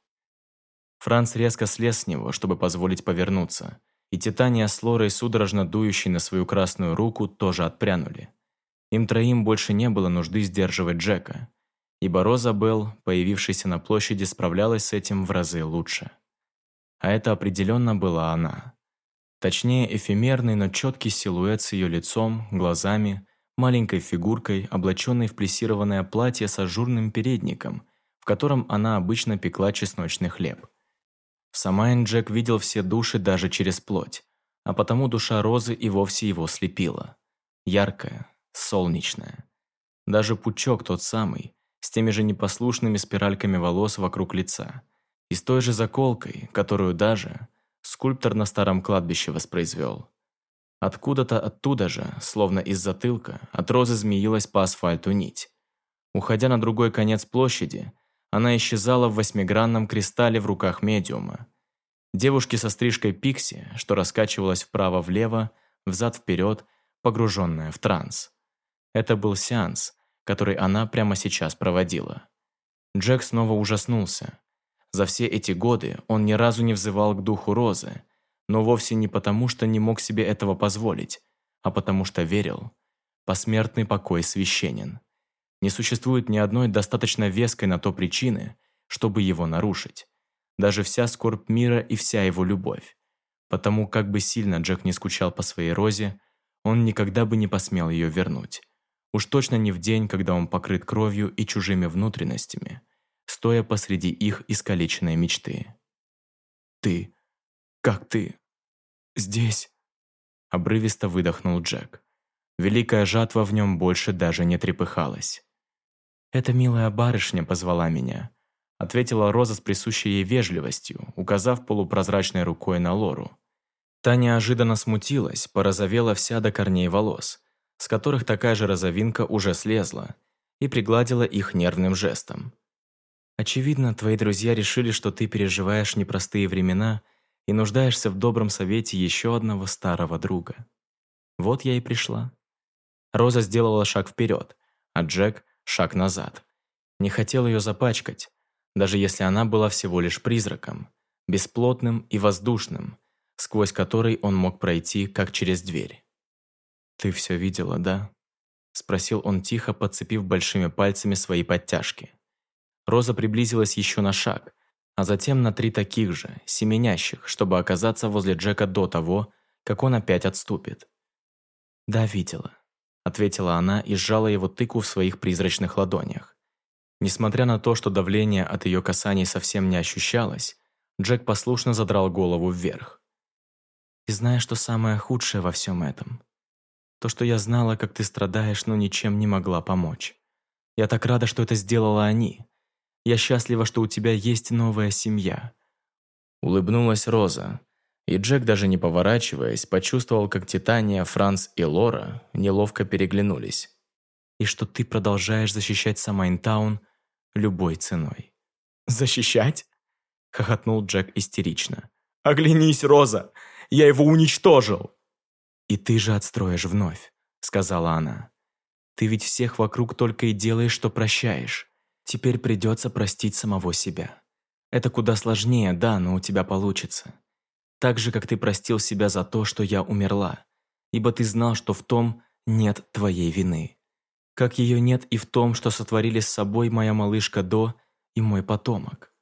Франц резко слез с него, чтобы позволить повернуться, и Титания с Лорой, судорожно дующей на свою красную руку, тоже отпрянули. Им троим больше не было нужды сдерживать Джека, ибо Роза Белл, появившаяся на площади, справлялась с этим в разы лучше. А это определенно была она. Точнее, эфемерный, но четкий силуэт с ее лицом, глазами, маленькой фигуркой, облаченной в плессированное платье с ажурным передником, в котором она обычно пекла чесночный хлеб. В Самайн Джек видел все души даже через плоть, а потому душа Розы и вовсе его слепила. Яркая, солнечная. Даже пучок тот самый, с теми же непослушными спиральками волос вокруг лица, и с той же заколкой, которую даже скульптор на старом кладбище воспроизвел. Откуда-то оттуда же, словно из затылка, от розы змеилась по асфальту нить. Уходя на другой конец площади, она исчезала в восьмигранном кристалле в руках медиума. Девушки со стрижкой пикси, что раскачивалась вправо-влево, взад-вперед, погруженная в транс. Это был сеанс, который она прямо сейчас проводила. Джек снова ужаснулся. За все эти годы он ни разу не взывал к духу Розы, но вовсе не потому, что не мог себе этого позволить, а потому что верил. Посмертный покой священен. Не существует ни одной достаточно веской на то причины, чтобы его нарушить. Даже вся скорбь мира и вся его любовь. Потому как бы сильно Джек не скучал по своей Розе, он никогда бы не посмел ее вернуть. Уж точно не в день, когда он покрыт кровью и чужими внутренностями, стоя посреди их искалеченной мечты. «Ты, как ты? Здесь?» Обрывисто выдохнул Джек. Великая жатва в нем больше даже не трепыхалась. «Эта милая барышня позвала меня», ответила Роза с присущей ей вежливостью, указав полупрозрачной рукой на Лору. Та неожиданно смутилась, порозовела вся до корней волос, с которых такая же розовинка уже слезла, и пригладила их нервным жестом. «Очевидно, твои друзья решили, что ты переживаешь непростые времена и нуждаешься в добром совете еще одного старого друга. Вот я и пришла». Роза сделала шаг вперед, а Джек – шаг назад. Не хотел ее запачкать, даже если она была всего лишь призраком, бесплотным и воздушным, сквозь который он мог пройти, как через дверь. «Ты все видела, да?» Спросил он тихо, подцепив большими пальцами свои подтяжки. Роза приблизилась еще на шаг, а затем на три таких же, семенящих, чтобы оказаться возле Джека до того, как он опять отступит. «Да, видела», — ответила она и сжала его тыку в своих призрачных ладонях. Несмотря на то, что давление от ее касаний совсем не ощущалось, Джек послушно задрал голову вверх. «И знаешь, что самое худшее во всем этом?» То, что я знала, как ты страдаешь, но ничем не могла помочь. Я так рада, что это сделала они. Я счастлива, что у тебя есть новая семья». Улыбнулась Роза, и Джек, даже не поворачиваясь, почувствовал, как Титания, Франц и Лора неловко переглянулись. «И что ты продолжаешь защищать Самайнтаун любой ценой». «Защищать?» — хохотнул Джек истерично. «Оглянись, Роза! Я его уничтожил!» «И ты же отстроишь вновь», — сказала она. «Ты ведь всех вокруг только и делаешь, что прощаешь. Теперь придется простить самого себя. Это куда сложнее, да, но у тебя получится. Так же, как ты простил себя за то, что я умерла, ибо ты знал, что в том нет твоей вины. Как ее нет и в том, что сотворили с собой моя малышка До и мой потомок.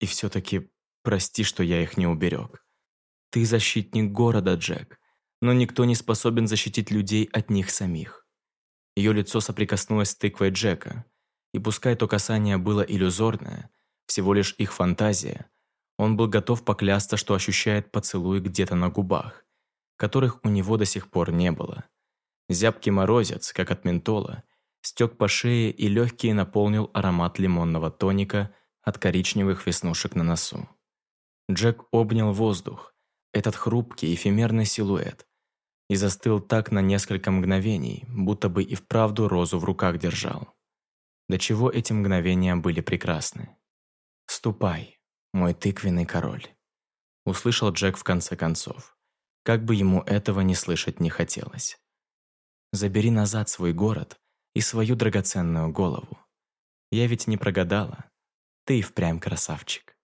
И все-таки прости, что я их не уберег. Ты защитник города, Джек но никто не способен защитить людей от них самих. Ее лицо соприкоснулось с тыквой Джека, и пускай то касание было иллюзорное, всего лишь их фантазия, он был готов поклясться, что ощущает поцелуй где-то на губах, которых у него до сих пор не было. Зябкий морозец, как от ментола, стек по шее и легкий наполнил аромат лимонного тоника от коричневых веснушек на носу. Джек обнял воздух, этот хрупкий эфемерный силуэт, и застыл так на несколько мгновений, будто бы и вправду розу в руках держал. До чего эти мгновения были прекрасны. «Ступай, мой тыквенный король», — услышал Джек в конце концов. Как бы ему этого не слышать не хотелось. «Забери назад свой город и свою драгоценную голову. Я ведь не прогадала. Ты и впрямь красавчик».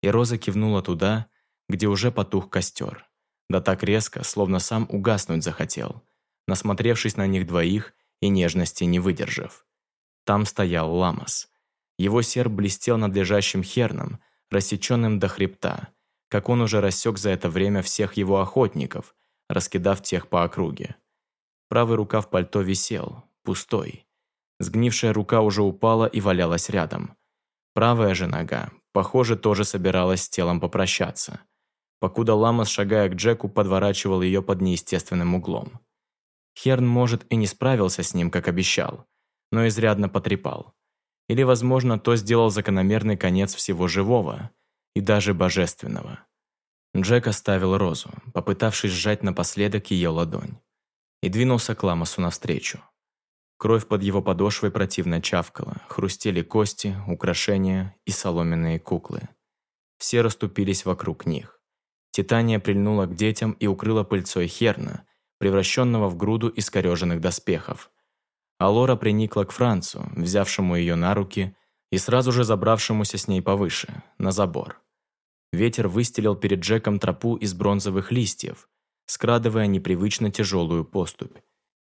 И Роза кивнула туда, где уже потух костер. Да так резко, словно сам угаснуть захотел, насмотревшись на них двоих и нежности не выдержав. Там стоял Ламас. Его серб блестел над лежащим херном, рассеченным до хребта, как он уже рассек за это время всех его охотников, раскидав тех по округе. Правый рукав пальто висел, пустой. Сгнившая рука уже упала и валялась рядом. Правая же нога, похоже, тоже собиралась с телом попрощаться. Покуда Ламас, шагая к Джеку, подворачивал ее под неестественным углом. Херн, может, и не справился с ним, как обещал, но изрядно потрепал. Или, возможно, то сделал закономерный конец всего живого и даже божественного. Джек оставил розу, попытавшись сжать напоследок ее ладонь, и двинулся к Ламасу навстречу. Кровь под его подошвой противно чавкала, хрустели кости, украшения и соломенные куклы. Все расступились вокруг них. Титания прильнула к детям и укрыла пыльцой Херна, превращенного в груду искореженных доспехов – а Лора приникла к Францу, взявшему ее на руки и сразу же забравшемуся с ней повыше, на забор. Ветер выстелил перед Джеком тропу из бронзовых листьев, скрадывая непривычно тяжелую поступь.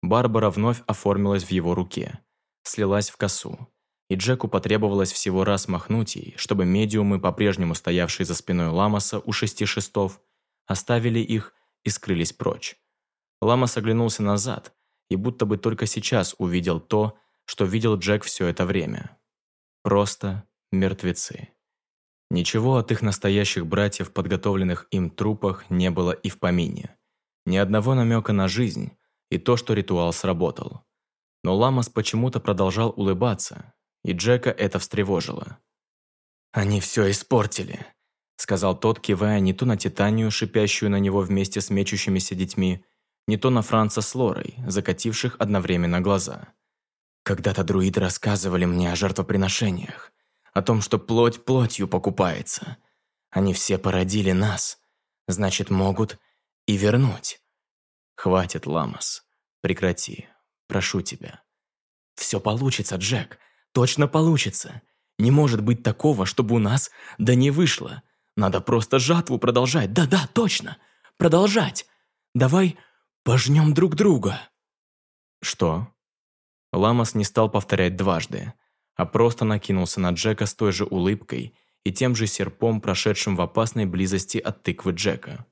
Барбара вновь оформилась в его руке, слилась в косу, и Джеку потребовалось всего раз махнуть ей, чтобы медиумы, по-прежнему стоявшие за спиной Ламаса у шести шестов, оставили их и скрылись прочь. Ламас оглянулся назад, и будто бы только сейчас увидел то, что видел Джек все это время. Просто мертвецы. Ничего от их настоящих братьев, подготовленных им трупах, не было и в помине. Ни одного намека на жизнь и то, что ритуал сработал. Но Ламас почему-то продолжал улыбаться, и Джека это встревожило. «Они все испортили», — сказал тот, кивая не то на Титанию, шипящую на него вместе с мечущимися детьми, не то на Франца с Лорой, закативших одновременно глаза. Когда-то друиды рассказывали мне о жертвоприношениях, о том, что плоть плотью покупается. Они все породили нас, значит, могут и вернуть. Хватит, Ламас, прекрати, прошу тебя. Все получится, Джек, точно получится. Не может быть такого, чтобы у нас да не вышло. Надо просто жатву продолжать, да-да, точно, продолжать. Давай Пожнем друг друга!» «Что?» Ламас не стал повторять дважды, а просто накинулся на Джека с той же улыбкой и тем же серпом, прошедшим в опасной близости от тыквы Джека.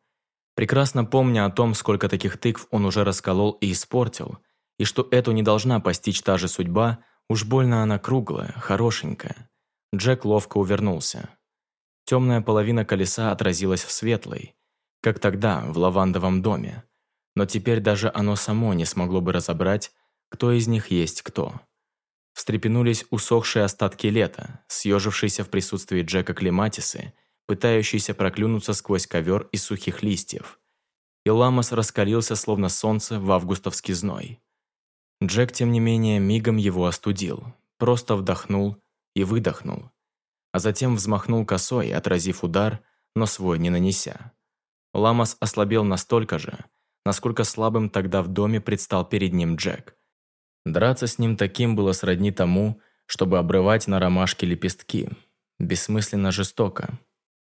Прекрасно помня о том, сколько таких тыкв он уже расколол и испортил, и что эту не должна постичь та же судьба, уж больно она круглая, хорошенькая. Джек ловко увернулся. Темная половина колеса отразилась в светлой, как тогда, в лавандовом доме но теперь даже оно само не смогло бы разобрать, кто из них есть кто. Встрепенулись усохшие остатки лета, съежившиеся в присутствии Джека Клематисы, пытающиеся проклюнуться сквозь ковер из сухих листьев. И Ламос раскалился, словно солнце в августовский зной. Джек, тем не менее, мигом его остудил, просто вдохнул и выдохнул, а затем взмахнул косой, отразив удар, но свой не нанеся. Ламос ослабел настолько же, насколько слабым тогда в доме предстал перед ним Джек. Драться с ним таким было сродни тому, чтобы обрывать на ромашке лепестки. Бессмысленно жестоко.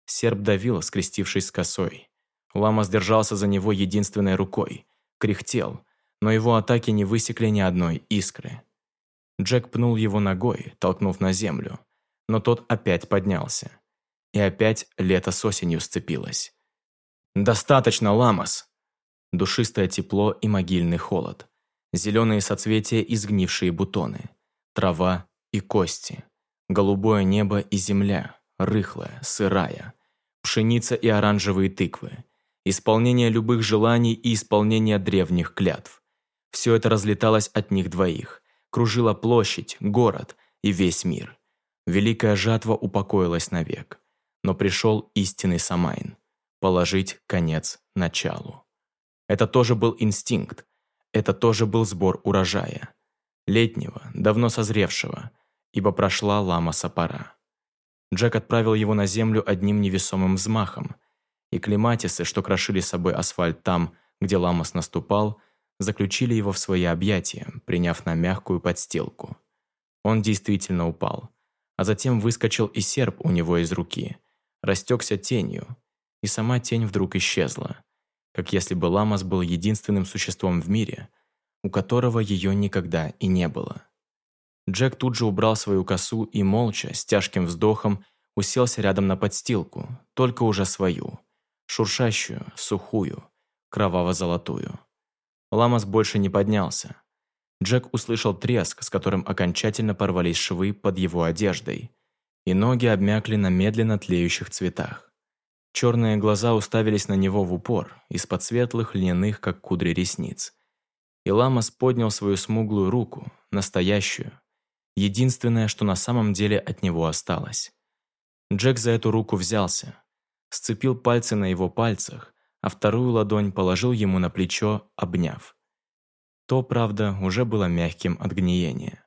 Серб давил, скрестившись с косой. Лама сдержался за него единственной рукой, кряхтел, но его атаки не высекли ни одной искры. Джек пнул его ногой, толкнув на землю, но тот опять поднялся. И опять лето с осенью сцепилось. «Достаточно, Ламас!» Душистое тепло и могильный холод, зеленые соцветия и сгнившие бутоны, трава и кости, голубое небо и земля, рыхлая, сырая, пшеница и оранжевые тыквы, исполнение любых желаний и исполнение древних клятв. Все это разлеталось от них двоих, кружила площадь, город и весь мир. Великая жатва упокоилась навек. Но пришел истинный Самайн – положить конец началу. Это тоже был инстинкт. Это тоже был сбор урожая. Летнего, давно созревшего, ибо прошла ламаса пора. Джек отправил его на землю одним невесомым взмахом, и клематисы, что крошили собой асфальт там, где ламас наступал, заключили его в свои объятия, приняв на мягкую подстилку. Он действительно упал, а затем выскочил и серп у него из руки, растекся тенью, и сама тень вдруг исчезла, как если бы ламас был единственным существом в мире, у которого ее никогда и не было. Джек тут же убрал свою косу и молча, с тяжким вздохом, уселся рядом на подстилку, только уже свою, шуршащую, сухую, кроваво-золотую. Ламас больше не поднялся. Джек услышал треск, с которым окончательно порвались швы под его одеждой, и ноги обмякли на медленно тлеющих цветах. Черные глаза уставились на него в упор, из-под светлых, льняных, как кудри ресниц. И Ламас поднял свою смуглую руку, настоящую, единственное, что на самом деле от него осталось. Джек за эту руку взялся, сцепил пальцы на его пальцах, а вторую ладонь положил ему на плечо, обняв. То, правда, уже было мягким от гниения.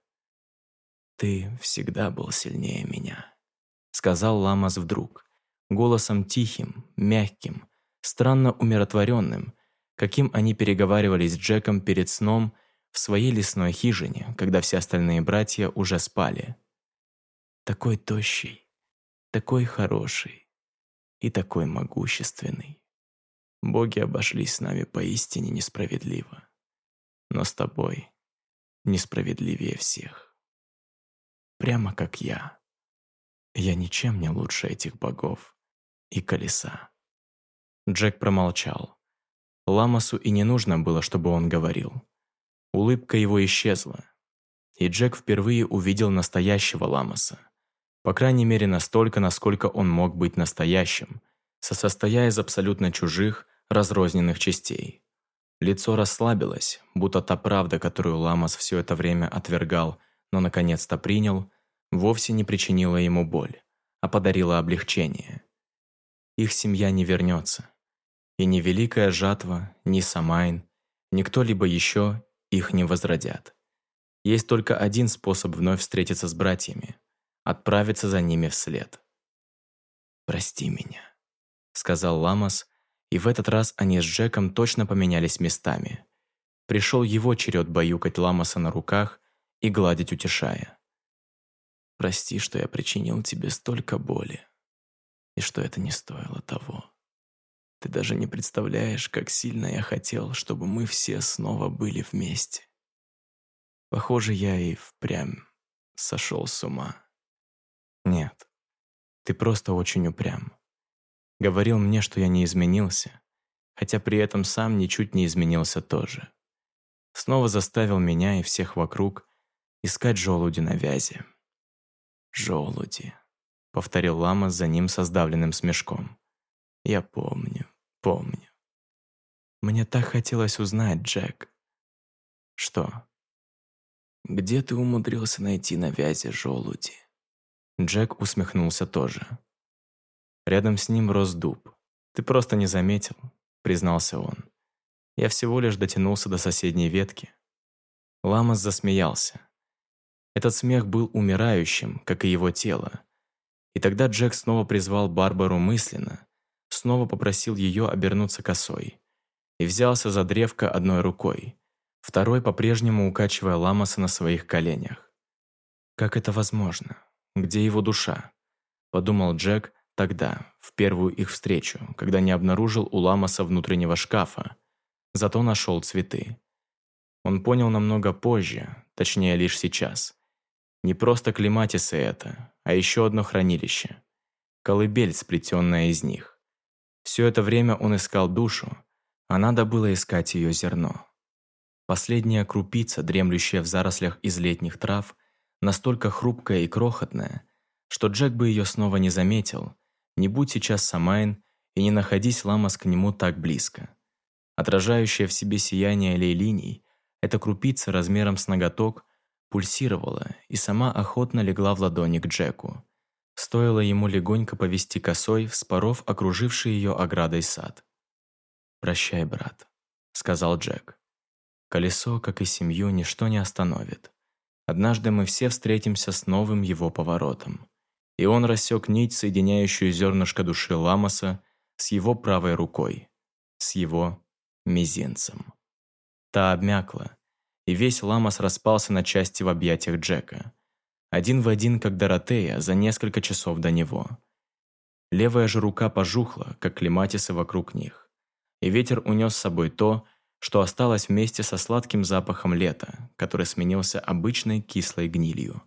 «Ты всегда был сильнее меня», — сказал Ламас вдруг, голосом тихим, мягким, странно умиротворенным, каким они переговаривались с Джеком перед сном в своей лесной хижине, когда все остальные братья уже спали. «Такой тощий, такой хороший и такой могущественный. Боги обошлись с нами поистине несправедливо. Но с тобой несправедливее всех. Прямо как я. Я ничем не лучше этих богов и колеса. Джек промолчал. Ламасу и не нужно было, чтобы он говорил. Улыбка его исчезла. И Джек впервые увидел настоящего Ламаса. По крайней мере, настолько, насколько он мог быть настоящим, сосостоя из абсолютно чужих, разрозненных частей. Лицо расслабилось, будто та правда, которую Ламас все это время отвергал, но наконец-то принял, вовсе не причинила ему боль, а подарила облегчение. Их семья не вернется. И ни Великая Жатва, ни Самайн, ни кто-либо еще их не возродят. Есть только один способ вновь встретиться с братьями – отправиться за ними вслед. «Прости меня», – сказал Ламас, и в этот раз они с Джеком точно поменялись местами. Пришел его черед баюкать Ламаса на руках и гладить утешая. «Прости, что я причинил тебе столько боли, и что это не стоило того. Ты даже не представляешь, как сильно я хотел, чтобы мы все снова были вместе. Похоже, я и впрямь сошел с ума. Нет, ты просто очень упрям. Говорил мне, что я не изменился, хотя при этом сам ничуть не изменился тоже. Снова заставил меня и всех вокруг искать желуди на вязи. «Желуди», — повторил лама за ним со сдавленным смешком. «Я помню, помню. Мне так хотелось узнать, Джек». «Что?» «Где ты умудрился найти на вязи желуди?» Джек усмехнулся тоже. Рядом с ним рос дуб. «Ты просто не заметил», — признался он. «Я всего лишь дотянулся до соседней ветки». Ламас засмеялся. Этот смех был умирающим, как и его тело. И тогда Джек снова призвал Барбару мысленно, снова попросил ее обернуться косой. И взялся за древко одной рукой, второй по-прежнему укачивая Ламаса на своих коленях. «Как это возможно? Где его душа?» – подумал Джек, Тогда, в первую их встречу, когда не обнаружил у Ламаса внутреннего шкафа, зато нашел цветы. Он понял намного позже, точнее лишь сейчас. Не просто клематисы это, а еще одно хранилище. Колыбель, сплетенная из них. Все это время он искал душу, а надо было искать ее зерно. Последняя крупица, дремлющая в зарослях из летних трав, настолько хрупкая и крохотная, что Джек бы ее снова не заметил, не будь сейчас Самайн и не находись Ламас к нему так близко. Отражающая в себе сияние лей-линий, эта крупица размером с ноготок пульсировала и сама охотно легла в ладони к Джеку. Стоило ему легонько повести косой, вспоров окруживший ее оградой сад. «Прощай, брат», — сказал Джек. «Колесо, как и семью, ничто не остановит. Однажды мы все встретимся с новым его поворотом». И он рассек нить, соединяющую зернышко души Ламаса с его правой рукой, с его мизинцем. Та обмякла, и весь Ламас распался на части в объятиях Джека. Один в один, как Доротея, за несколько часов до него. Левая же рука пожухла, как клематисы вокруг них. И ветер унес с собой то, что осталось вместе со сладким запахом лета, который сменился обычной кислой гнилью.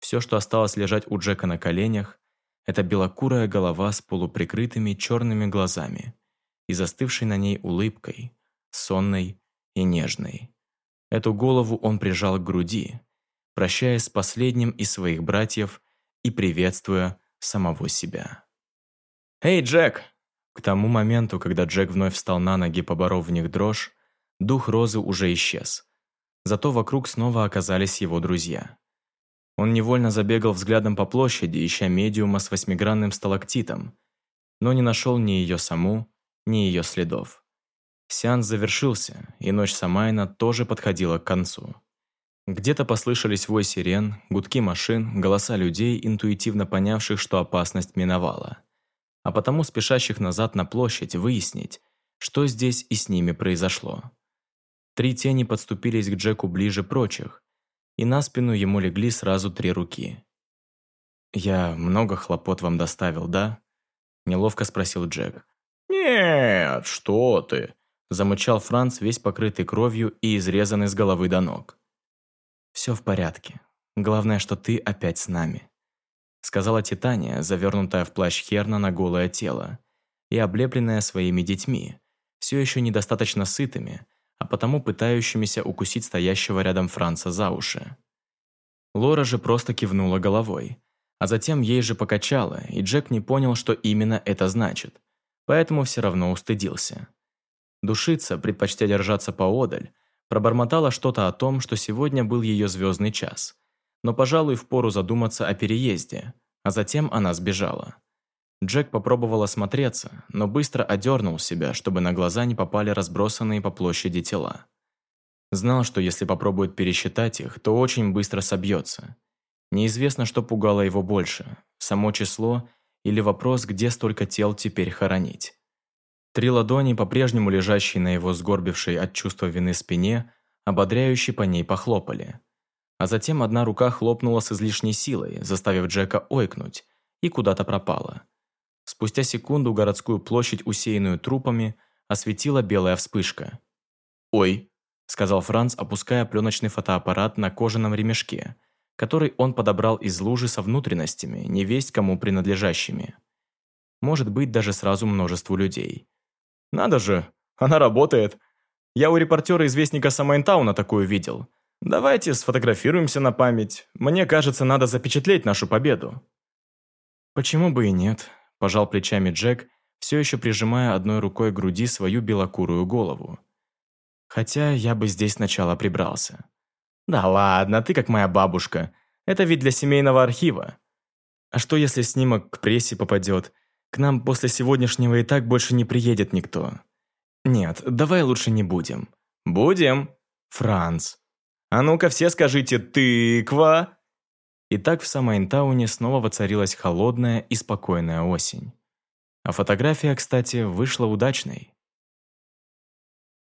Все, что осталось лежать у Джека на коленях, это белокурая голова с полуприкрытыми черными глазами и застывшей на ней улыбкой, сонной и нежной. Эту голову он прижал к груди, прощаясь с последним из своих братьев и приветствуя самого себя. «Эй, Джек!» К тому моменту, когда Джек вновь встал на ноги, поборов в них дрожь, дух Розы уже исчез. Зато вокруг снова оказались его друзья. Он невольно забегал взглядом по площади, ища медиума с восьмигранным сталактитом, но не нашел ни ее саму, ни ее следов. Сеанс завершился, и ночь Самайна тоже подходила к концу. Где-то послышались вой сирен, гудки машин, голоса людей, интуитивно понявших, что опасность миновала. А потому спешащих назад на площадь выяснить, что здесь и с ними произошло. Три тени подступились к Джеку ближе прочих, и на спину ему легли сразу три руки. «Я много хлопот вам доставил, да?» – неловко спросил Джек. «Нет, что ты!» – замычал Франц, весь покрытый кровью и изрезанный с головы до ног. «Все в порядке. Главное, что ты опять с нами», — сказала Титания, завернутая в плащ Херна на голое тело и облепленная своими детьми, все еще недостаточно сытыми, а потому пытающимися укусить стоящего рядом Франца за уши. Лора же просто кивнула головой, а затем ей же покачала, и Джек не понял, что именно это значит, поэтому все равно устыдился. Душица, предпочтя держаться поодаль, Пробормотала что-то о том, что сегодня был ее звездный час. Но, пожалуй, впору задуматься о переезде, а затем она сбежала. Джек попробовал осмотреться, но быстро одернул себя, чтобы на глаза не попали разбросанные по площади тела. Знал, что если попробует пересчитать их, то очень быстро собьется. Неизвестно, что пугало его больше – само число или вопрос, где столько тел теперь хоронить. Три ладони, по-прежнему лежащие на его сгорбившей от чувства вины спине, ободряюще по ней похлопали. А затем одна рука хлопнула с излишней силой, заставив Джека ойкнуть, и куда-то пропала. Спустя секунду городскую площадь, усеянную трупами, осветила белая вспышка. «Ой», — сказал Франц, опуская пленочный фотоаппарат на кожаном ремешке, который он подобрал из лужи со внутренностями, невесть кому принадлежащими. Может быть, даже сразу множеству людей. Надо же, она работает. Я у репортера-известника Самайнтауна такую видел. Давайте сфотографируемся на память. Мне кажется, надо запечатлеть нашу победу». «Почему бы и нет?» – пожал плечами Джек, все еще прижимая одной рукой к груди свою белокурую голову. «Хотя я бы здесь сначала прибрался». «Да ладно, ты как моя бабушка. Это ведь для семейного архива». «А что, если снимок к прессе попадет, к нам после сегодняшнего и так больше не приедет никто. Нет, давай лучше не будем. Будем. Франц. А ну-ка все скажите «тыква». И так в Самайнтауне снова воцарилась холодная и спокойная осень. А фотография, кстати, вышла удачной.